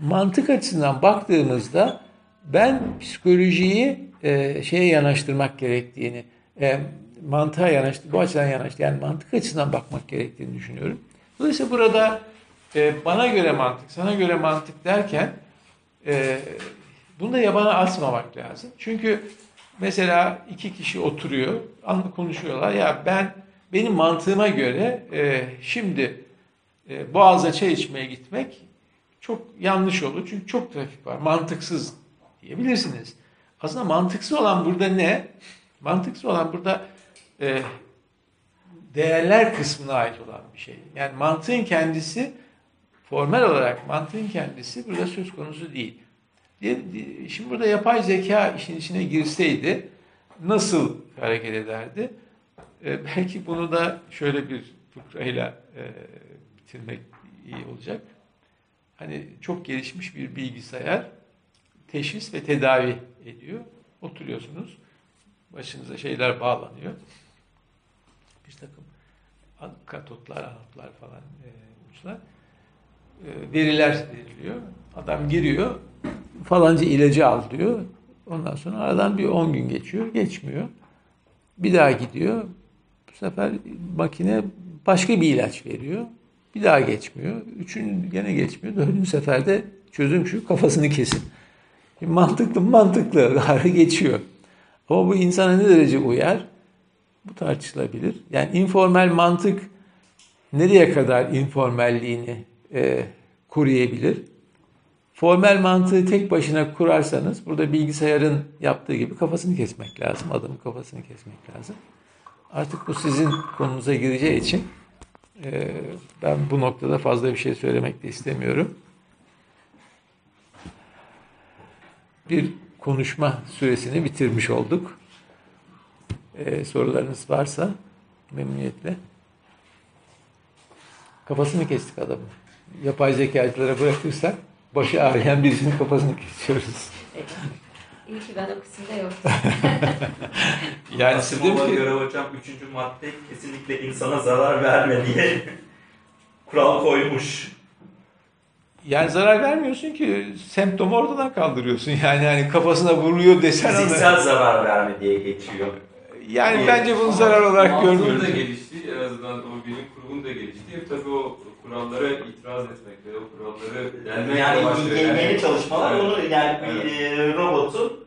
mantık açısından baktığımızda ben psikolojiyi e, şeye yanaştırmak gerektiğini, e, mantığa yanaştır, bu açıdan yanaştır, yani mantık açısından bakmak gerektiğini düşünüyorum. Dolayısıyla burada e, bana göre mantık, sana göre mantık derken e, bunu da yabana asmamak lazım. Çünkü mesela iki kişi oturuyor, anla konuşuyorlar. Ya ben benim mantığıma göre e, şimdi e, Boğaz'a çay içmeye gitmek çok yanlış olur. Çünkü çok trafik var. Mantıksız diyebilirsiniz. Aslında mantıksız olan burada ne? Mantıksız olan burada e, değerler kısmına ait olan bir şey. Yani mantığın kendisi formel olarak mantığın kendisi burada söz konusu değil. Şimdi burada yapay zeka işin içine girseydi nasıl hareket ederdi? E, belki bunu da şöyle bir fıkrayla e, bitirmek iyi olacak. Hani çok gelişmiş bir bilgisayar teşhis ve tedavi ediyor. Oturuyorsunuz. Başınıza şeyler bağlanıyor. Bir takım katotlar, anotlar falan e, uçlar. E, veriler veriliyor. Adam giriyor. Falanca ilacı al diyor. Ondan sonra aradan bir 10 gün geçiyor. Geçmiyor. Bir daha gidiyor. Bu sefer makine başka bir ilaç veriyor. Bir daha geçmiyor. Üçüncü gene geçmiyor. Dördüncü seferde çözüm şu kafasını kesin. Mantıklı mantıklı [LAUGHS] ara geçiyor. Ama bu insana ne derece uyar? Bu tartışılabilir. Yani informal mantık nereye kadar informalliğini e, koruyabilir? Formel mantığı tek başına kurarsanız burada bilgisayarın yaptığı gibi kafasını kesmek lazım. Adamın kafasını kesmek lazım. Artık bu sizin konunuza gireceği için e, ben bu noktada fazla bir şey söylemek de istemiyorum. Bir konuşma süresini bitirmiş olduk. Ee, sorularınız varsa memnuniyetle. Kafasını kestik adamı. Yapay zekacılara bırakırsak başı ağrıyan birisinin kafasını kesiyoruz.
İyi ki ben o kısımda yok.
yani Asimov'a göre hocam üçüncü madde kesinlikle insana zarar verme diye [LAUGHS] kural koymuş.
Yani zarar vermiyorsun ki semptomu ortadan kaldırıyorsun. Yani hani kafasına vuruyor desen
Fiziksel ona... zarar verme diye geçiyor.
Yani diye. bence bunu zarar olarak görmüyoruz.
da gelişti. En azından o bilim kurulunun da gelişti. Tabii o kurallara itiraz etmek ve o kuralları
delmek yani başlıyor. Yeni, yeni çalışmalar evet. onu yani evet. bir robotun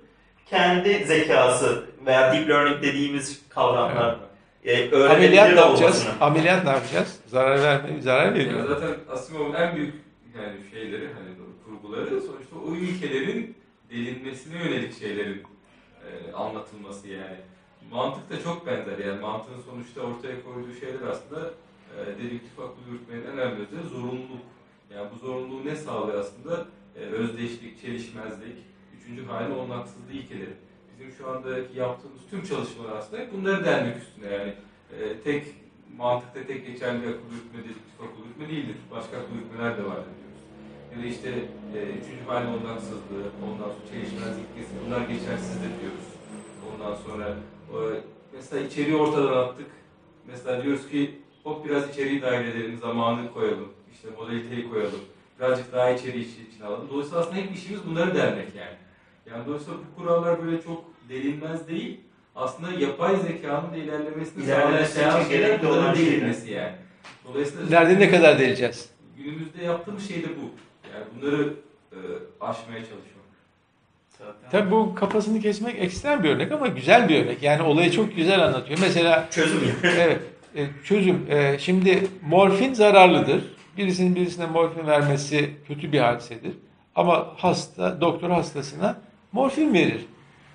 kendi zekası veya deep learning dediğimiz kavramlar
evet. e, Ameliyat ne yapacağız? Ameliyat ne yapacağız? Zarar verme, zarar veriyor.
Yani zaten Asimov'un en büyük yani şeyleri hani kurguları sonuçta o ilkelerin delinmesine yönelik şeylerin e, anlatılması yani. Mantık da çok benzer yani mantığın sonuçta ortaya koyduğu şeyler aslında e, dedektif aklı yürütmenin en önemli özelliği zorunluluk. Yani bu zorunluluğu ne sağlıyor aslında? E, özdeşlik, çelişmezlik, üçüncü hali olanaksızlığı ilkeleri. Bizim şu andaki yaptığımız tüm çalışmalar aslında bunları dermek üstüne yani e, tek mantıkta tek geçerli akıl yürütme, dedektif akıl yürütme değildir. Başka akıl yürütmeler de vardır ya da işte e, üçüncü hali odaksızlığı, ondan sonra çelişmezlik ilkesi bunlar geçersizdir diyoruz. Ondan sonra e, mesela içeriği ortadan attık. Mesela diyoruz ki hop biraz içeriği dahil edelim, zamanı koyalım, işte modaliteyi koyalım, birazcık daha içeriği için alalım. Dolayısıyla aslında hep işimiz bunları dermek yani. Yani dolayısıyla bu kurallar böyle çok delinmez değil, aslında yapay zekanın da ilerlemesini sağlayan şeyler bunların delinmesi yani.
Dolayısıyla Nerede ne kadar deleceğiz?
Günümüzde yaptığımız şey de bu. Yani bunları e, aşmaya çalışmak.
Tabii bu kafasını kesmek ekstrem bir örnek ama güzel bir örnek. Yani olayı çok güzel anlatıyor. Mesela
çözüm.
evet. E, çözüm. E, şimdi morfin zararlıdır. Birisinin birisine morfin vermesi kötü bir hadisedir. Ama hasta, doktor hastasına morfin verir.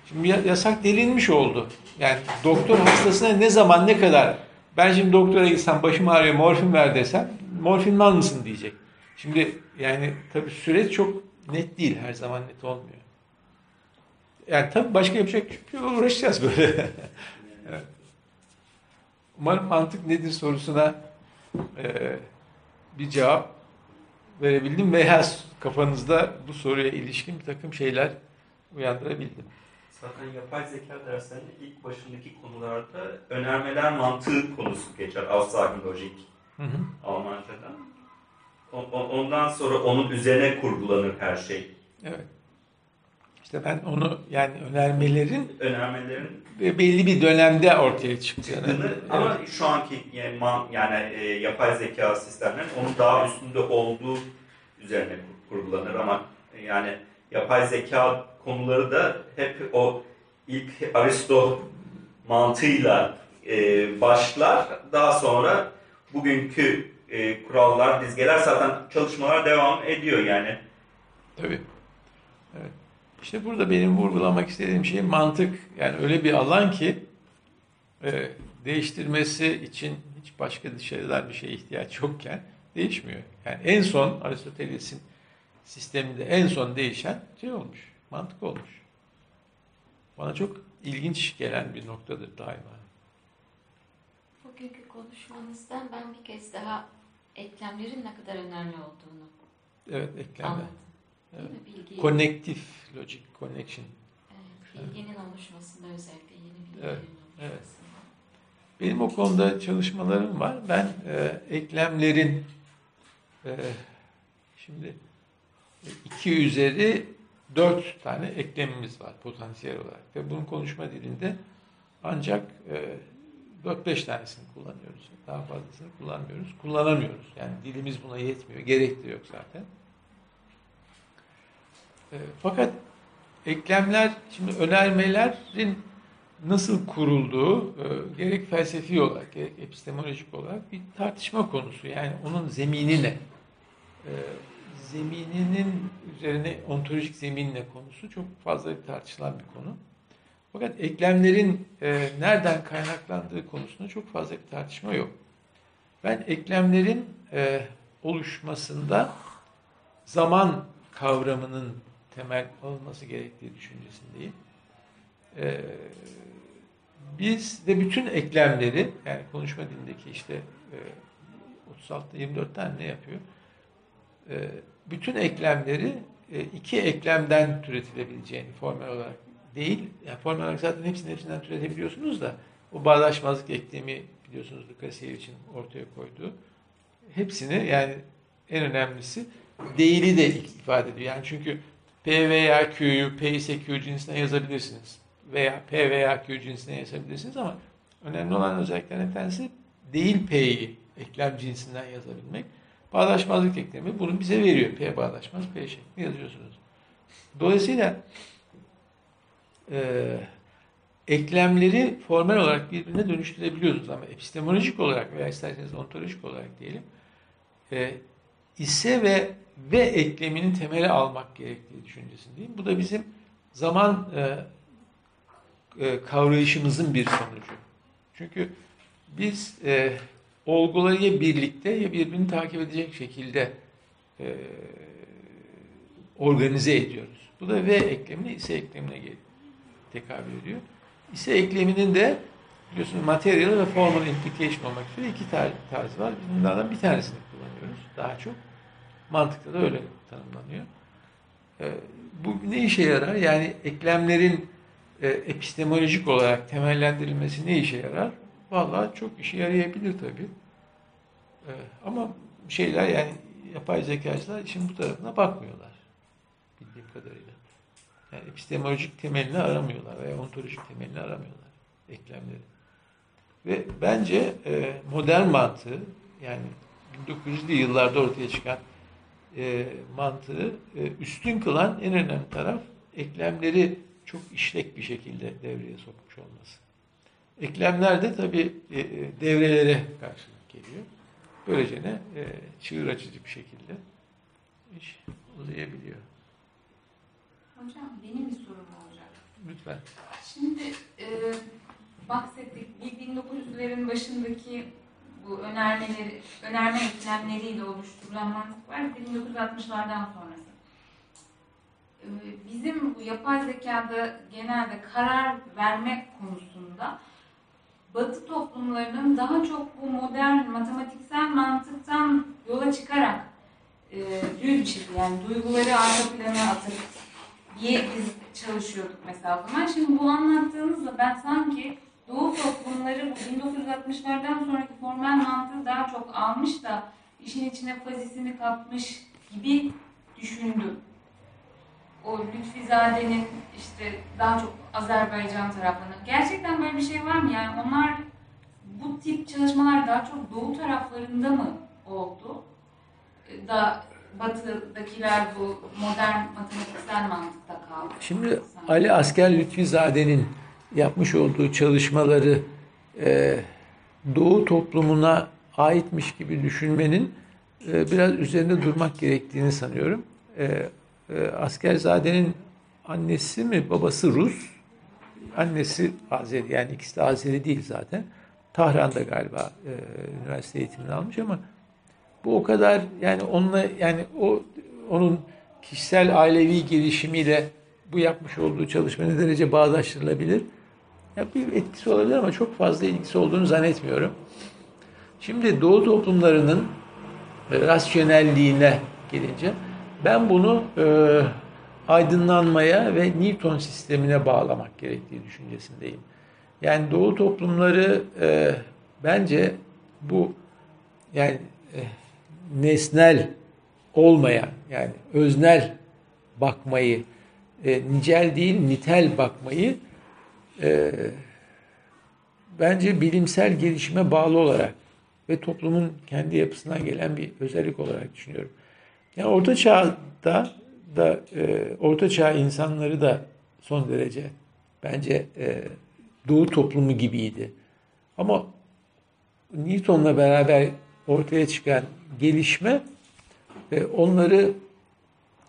Şimdi yasak delinmiş oldu. Yani doktor hastasına ne zaman ne kadar ben şimdi doktora gitsem başım ağrıyor morfin ver desem morfin mal mısın diyecek. Şimdi yani tabii süreç çok net değil. Her zaman net olmuyor. Yani tabii başka yapacak bir şey uğraşacağız böyle. [LAUGHS] evet. Umarım mantık nedir sorusuna e, bir cevap verebildim veya kafanızda bu soruya ilişkin bir takım şeyler uyandırabildim.
Zaten yapay zeka derslerinde ilk başındaki konularda önermeler mantığı konusu geçer. Aussagenlogik Almancadan. Ondan sonra onun üzerine kurgulanır her şey.
Evet. İşte ben onu yani önermelerin
Önermelerin
belli bir dönemde ortaya çıktığını.
çıktığını ama şu anki yani, yani e, yapay zeka sistemlerinin onun daha üstünde olduğu üzerine kur- kurgulanır ama yani yapay zeka konuları da hep o ilk Aristo mantığıyla e, başlar. Daha sonra bugünkü e, kurallar, dizgeler zaten çalışmalar devam ediyor yani.
Tabii. Evet. İşte burada benim vurgulamak istediğim şey mantık. Yani öyle bir alan ki e, değiştirmesi için hiç başka dışarıdan bir şeye ihtiyaç yokken değişmiyor. Yani en son Aristoteles'in sisteminde en son değişen şey olmuş. Mantık olmuş. Bana çok ilginç gelen bir noktadır daima.
Bugünkü konuşmanızdan ben bir kez daha eklemlerin ne kadar önemli olduğunu
Evet eklemler.
anladım. Mi? Bilgi,
Connective logic, connection.
evet, bilginin oluşmasında özellikle yeni bilgilerin
Evet, evet.
oluşmasında.
Benim o konuda çalışmalarım var. Ben e, eklemlerin e, şimdi 2 üzeri 4 tane eklemimiz var potansiyel olarak. Ve bunun konuşma dilinde ancak e, 4-5 tanesini kullanıyoruz. Daha fazlasını kullanmıyoruz. Kullanamıyoruz. Yani dilimiz buna yetmiyor. Gerek de yok zaten. E, fakat eklemler, şimdi önermelerin nasıl kurulduğu e, gerek felsefi olarak gerek epistemolojik olarak bir tartışma konusu. Yani onun zemini ne? E, zemininin üzerine ontolojik zemin ne konusu çok fazla tartışılan bir konu. Fakat eklemlerin nereden kaynaklandığı konusunda çok fazla bir tartışma yok. Ben eklemlerin oluşmasında zaman kavramının temel alınması gerektiği düşüncesindeyim. E, biz de bütün eklemleri yani konuşma dilindeki işte e, 36 24 tane ne yapıyor? E, bütün eklemleri e, iki eklemden türetilebileceğini formel olarak değil, yani formel olarak zaten hepsini hepsinden türetebiliyorsunuz da o bağdaşmazlık eklemi biliyorsunuz Lukasiewicz'in ortaya koyduğu hepsini yani en önemlisi değili de ifade ediyor. Yani çünkü P veya Q'yu P ise Q cinsine yazabilirsiniz. Veya P veya Q cinsine yazabilirsiniz ama önemli olan özelliklerden tanesi değil P'yi eklem cinsinden yazabilmek. Bağdaşmazlık eklemi bunu bize veriyor. P bağdaşmaz P şeklinde yazıyorsunuz. Dolayısıyla e, eklemleri formel olarak birbirine dönüştürebiliyorsunuz ama epistemolojik olarak veya isterseniz ontolojik olarak diyelim e, ise ve ve ekleminin temeli almak gerektiği düşüncesindeyim. Bu da bizim zaman e, e, kavrayışımızın bir sonucu. Çünkü biz e, olguları ya birlikte ya birbirini takip edecek şekilde e, organize ediyoruz. Bu da ve eklemine ise eklemine tekabül ediyor. İse ekleminin de biliyorsunuz material ve formal implication olmak üzere iki tar- tarzı var. Bunlardan bir tanesini kullanıyoruz daha çok. Mantıkta da öyle tanımlanıyor. E, bu ne işe yarar? Yani eklemlerin e, epistemolojik olarak temellendirilmesi ne işe yarar? Vallahi çok işe yarayabilir tabii. E, ama şeyler yani yapay zekacılar işin bu tarafına bakmıyorlar. Bildiğim kadarıyla. Yani epistemolojik temelini aramıyorlar veya ontolojik temelini aramıyorlar eklemleri. Ve bence e, modern mantığı yani 1900'lü yıllarda ortaya çıkan e, mantığı e, üstün kılan en önemli taraf eklemleri çok işlek bir şekilde devreye sokmuş olması. Eklemler de tabii e, e, devrelere karşılık geliyor. Böylece ne? E, çığır açıcı bir şekilde iş uzayabiliyor.
Hocam benim bir sorum olacak.
Lütfen.
Şimdi e, bahsettik bir 1900'lerin başındaki bu önermeleri, önerme eklemleriyle oluşturulan mantık var. Bir 1960'lardan sonrası. E, bizim bu yapay zekada genelde karar verme konusunda Batı toplumlarının daha çok bu modern matematiksel mantıktan yola çıkarak e, duygı yani duyguları arka plana atıp diye biz çalışıyorduk mesela o. Şimdi bu anlattığınızda ben sanki Doğu toplumları bu 1960'lardan sonraki formel mantığı daha çok almış da işin içine fazisini katmış gibi düşündüm. O Lütfizade'nin işte daha çok Azerbaycan taraflarına. Gerçekten böyle bir şey var mı? Yani onlar bu tip çalışmalar daha çok doğu taraflarında mı oldu? E, Da batıdakiler bu modern matematiksel mantıkta kaldı.
Şimdi. Ali Asker Lütfizade'nin yapmış olduğu çalışmaları e, Doğu toplumuna aitmiş gibi düşünmenin e, biraz üzerinde durmak gerektiğini sanıyorum. E, e, Askerzade'nin annesi mi babası Rus, annesi Azeri yani ikisi de Azeri değil zaten. Tahran'da galiba e, üniversite eğitimini almış ama bu o kadar yani onunla yani o onun kişisel ailevi gelişimiyle bu yapmış olduğu çalışma ne derece bağdaştırılabilir? Ya bir etkisi olabilir ama çok fazla ilgisi olduğunu zannetmiyorum. Şimdi Doğu toplumlarının e, rasyonelliğine gelince ben bunu e, aydınlanmaya ve Newton sistemine bağlamak gerektiği düşüncesindeyim. Yani Doğu toplumları e, bence bu yani e, nesnel olmayan yani öznel bakmayı e, nicel değil nitel bakmayı e, bence bilimsel gelişime bağlı olarak ve toplumun kendi yapısından gelen bir özellik olarak düşünüyorum. Yani Orta Çağ'da da e, Orta Çağ insanları da son derece bence e, Doğu toplumu gibiydi. Ama Newton'la beraber ortaya çıkan gelişme e, onları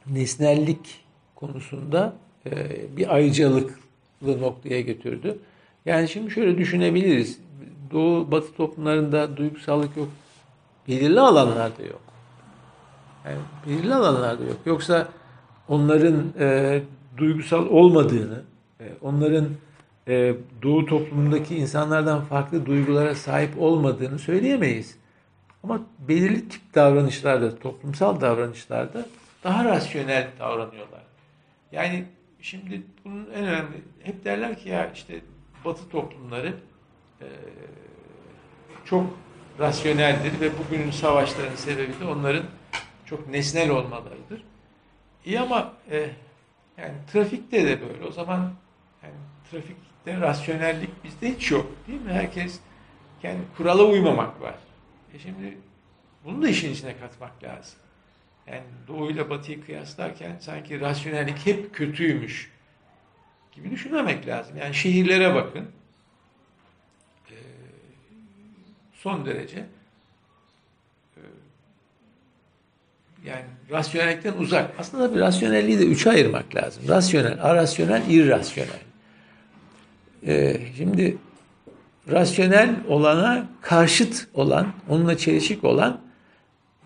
nesnellik konusunda e, bir ayrıcalıklı noktaya götürdü. Yani şimdi şöyle düşünebiliriz. Doğu Batı toplumlarında duygusallık yok. Belirli alanlarda yok. Yani belirli alanlarda yok. Yoksa onların e, duygusal olmadığını, e, onların e, Doğu toplumundaki insanlardan farklı duygulara sahip olmadığını söyleyemeyiz. Ama belirli tip davranışlarda, toplumsal davranışlarda daha rasyonel davranıyorlar. Yani şimdi bunun en önemli, hep derler ki ya işte Batı toplumları e, çok rasyoneldir ve bugünün savaşların sebebi de onların çok nesnel olmalarıdır. İyi ama e, yani trafikte de böyle. O zaman yani trafikte rasyonellik bizde hiç yok değil mi? Herkes yani kurala uymamak var. E şimdi bunu da işin içine katmak lazım. Yani Doğu ile Batı'yı kıyaslarken sanki rasyonellik hep kötüymüş gibi düşünmemek lazım. Yani şehirlere bakın. Ee, son derece e, yani rasyonellikten uzak. Aslında tabii rasyonelliği de üçe ayırmak lazım. Rasyonel, arasyonel, irrasyonel. Ee, şimdi rasyonel olana karşıt olan, onunla çelişik olan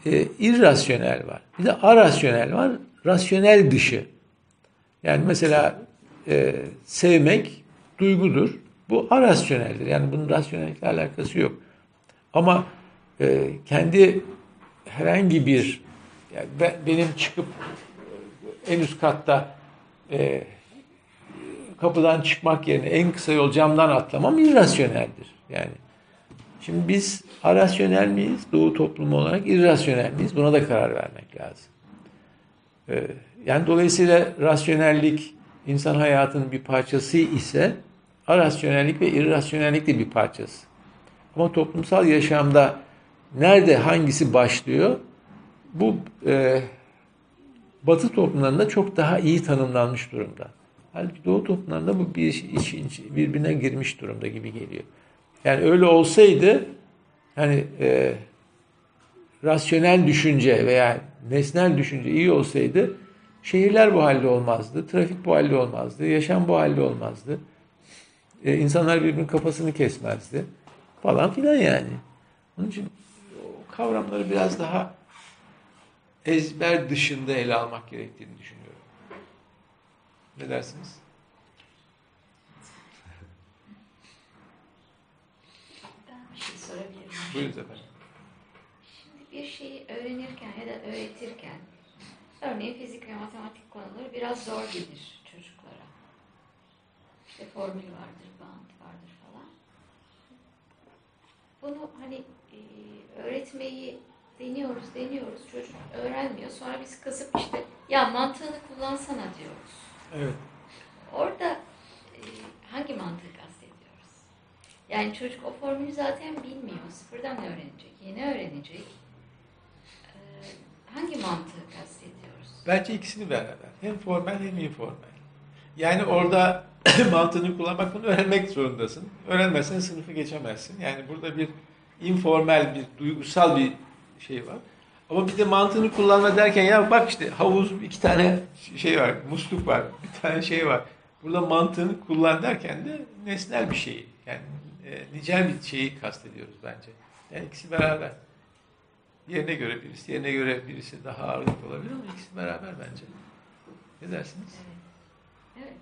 e, irrasyonel var. Bir de arasyonel var, rasyonel dışı. Yani mesela e, sevmek duygudur. Bu arasyoneldir. Yani bunun rasyonellikle alakası yok. Ama e, kendi herhangi bir yani ben, benim çıkıp en üst katta e, kapıdan çıkmak yerine en kısa yol camdan atlamam irrasyoneldir. Yani şimdi biz arasyonel miyiz? Doğu toplumu olarak irrasyonel miyiz? Buna da karar vermek lazım. Ee, yani dolayısıyla rasyonellik insan hayatının bir parçası ise arasyonellik ve irrasyonellik de bir parçası. Ama toplumsal yaşamda nerede hangisi başlıyor? Bu e, Batı toplumlarında çok daha iyi tanımlanmış durumda. Halbuki Doğu toplumlarında bu bir işin birbirine girmiş durumda gibi geliyor. Yani öyle olsaydı hani e, rasyonel düşünce veya nesnel düşünce iyi olsaydı şehirler bu halde olmazdı, trafik bu halde olmazdı, yaşam bu halde olmazdı. E, insanlar birbirinin kafasını kesmezdi falan filan yani. Onun için o kavramları biraz daha ezber dışında ele almak gerektiğini düşünüyorum. Ne dersiniz?
Ben bir sorabilir miyim?
Buyurun efendim.
Şimdi bir şeyi öğrenirken ya da öğretirken örneğin fizik ve matematik konuları biraz zor gelir çocuklara. İşte formül vardır, bant vardır falan. Bunu hani e, öğretmeyi deniyoruz, deniyoruz. Çocuk öğrenmiyor. Sonra biz kızıp işte ya mantığını kullansana diyoruz.
Evet.
Yani çocuk o formülü zaten bilmiyor. Sıfırdan öğrenecek. Yeni öğrenecek. Ee, hangi mantığı kastediyoruz?
Bence ikisini beraber. Hem formel hem informal. Yani orada [COUGHS] mantığını kullanmak bunu öğrenmek zorundasın. Öğrenmezsen sınıfı geçemezsin. Yani burada bir informal bir duygusal bir şey var. Ama bir de mantığını kullanma derken ya bak işte havuz iki tane şey var, musluk var, bir tane şey var. Burada mantığını kullan derken de nesnel bir şeyi, yani e, nicel bir şeyi kastediyoruz bence. Yani ikisi beraber. Yerine göre birisi, yerine göre birisi daha ağırlık olabilir ama ikisi beraber bence. Ne dersiniz?
Evet. Evet.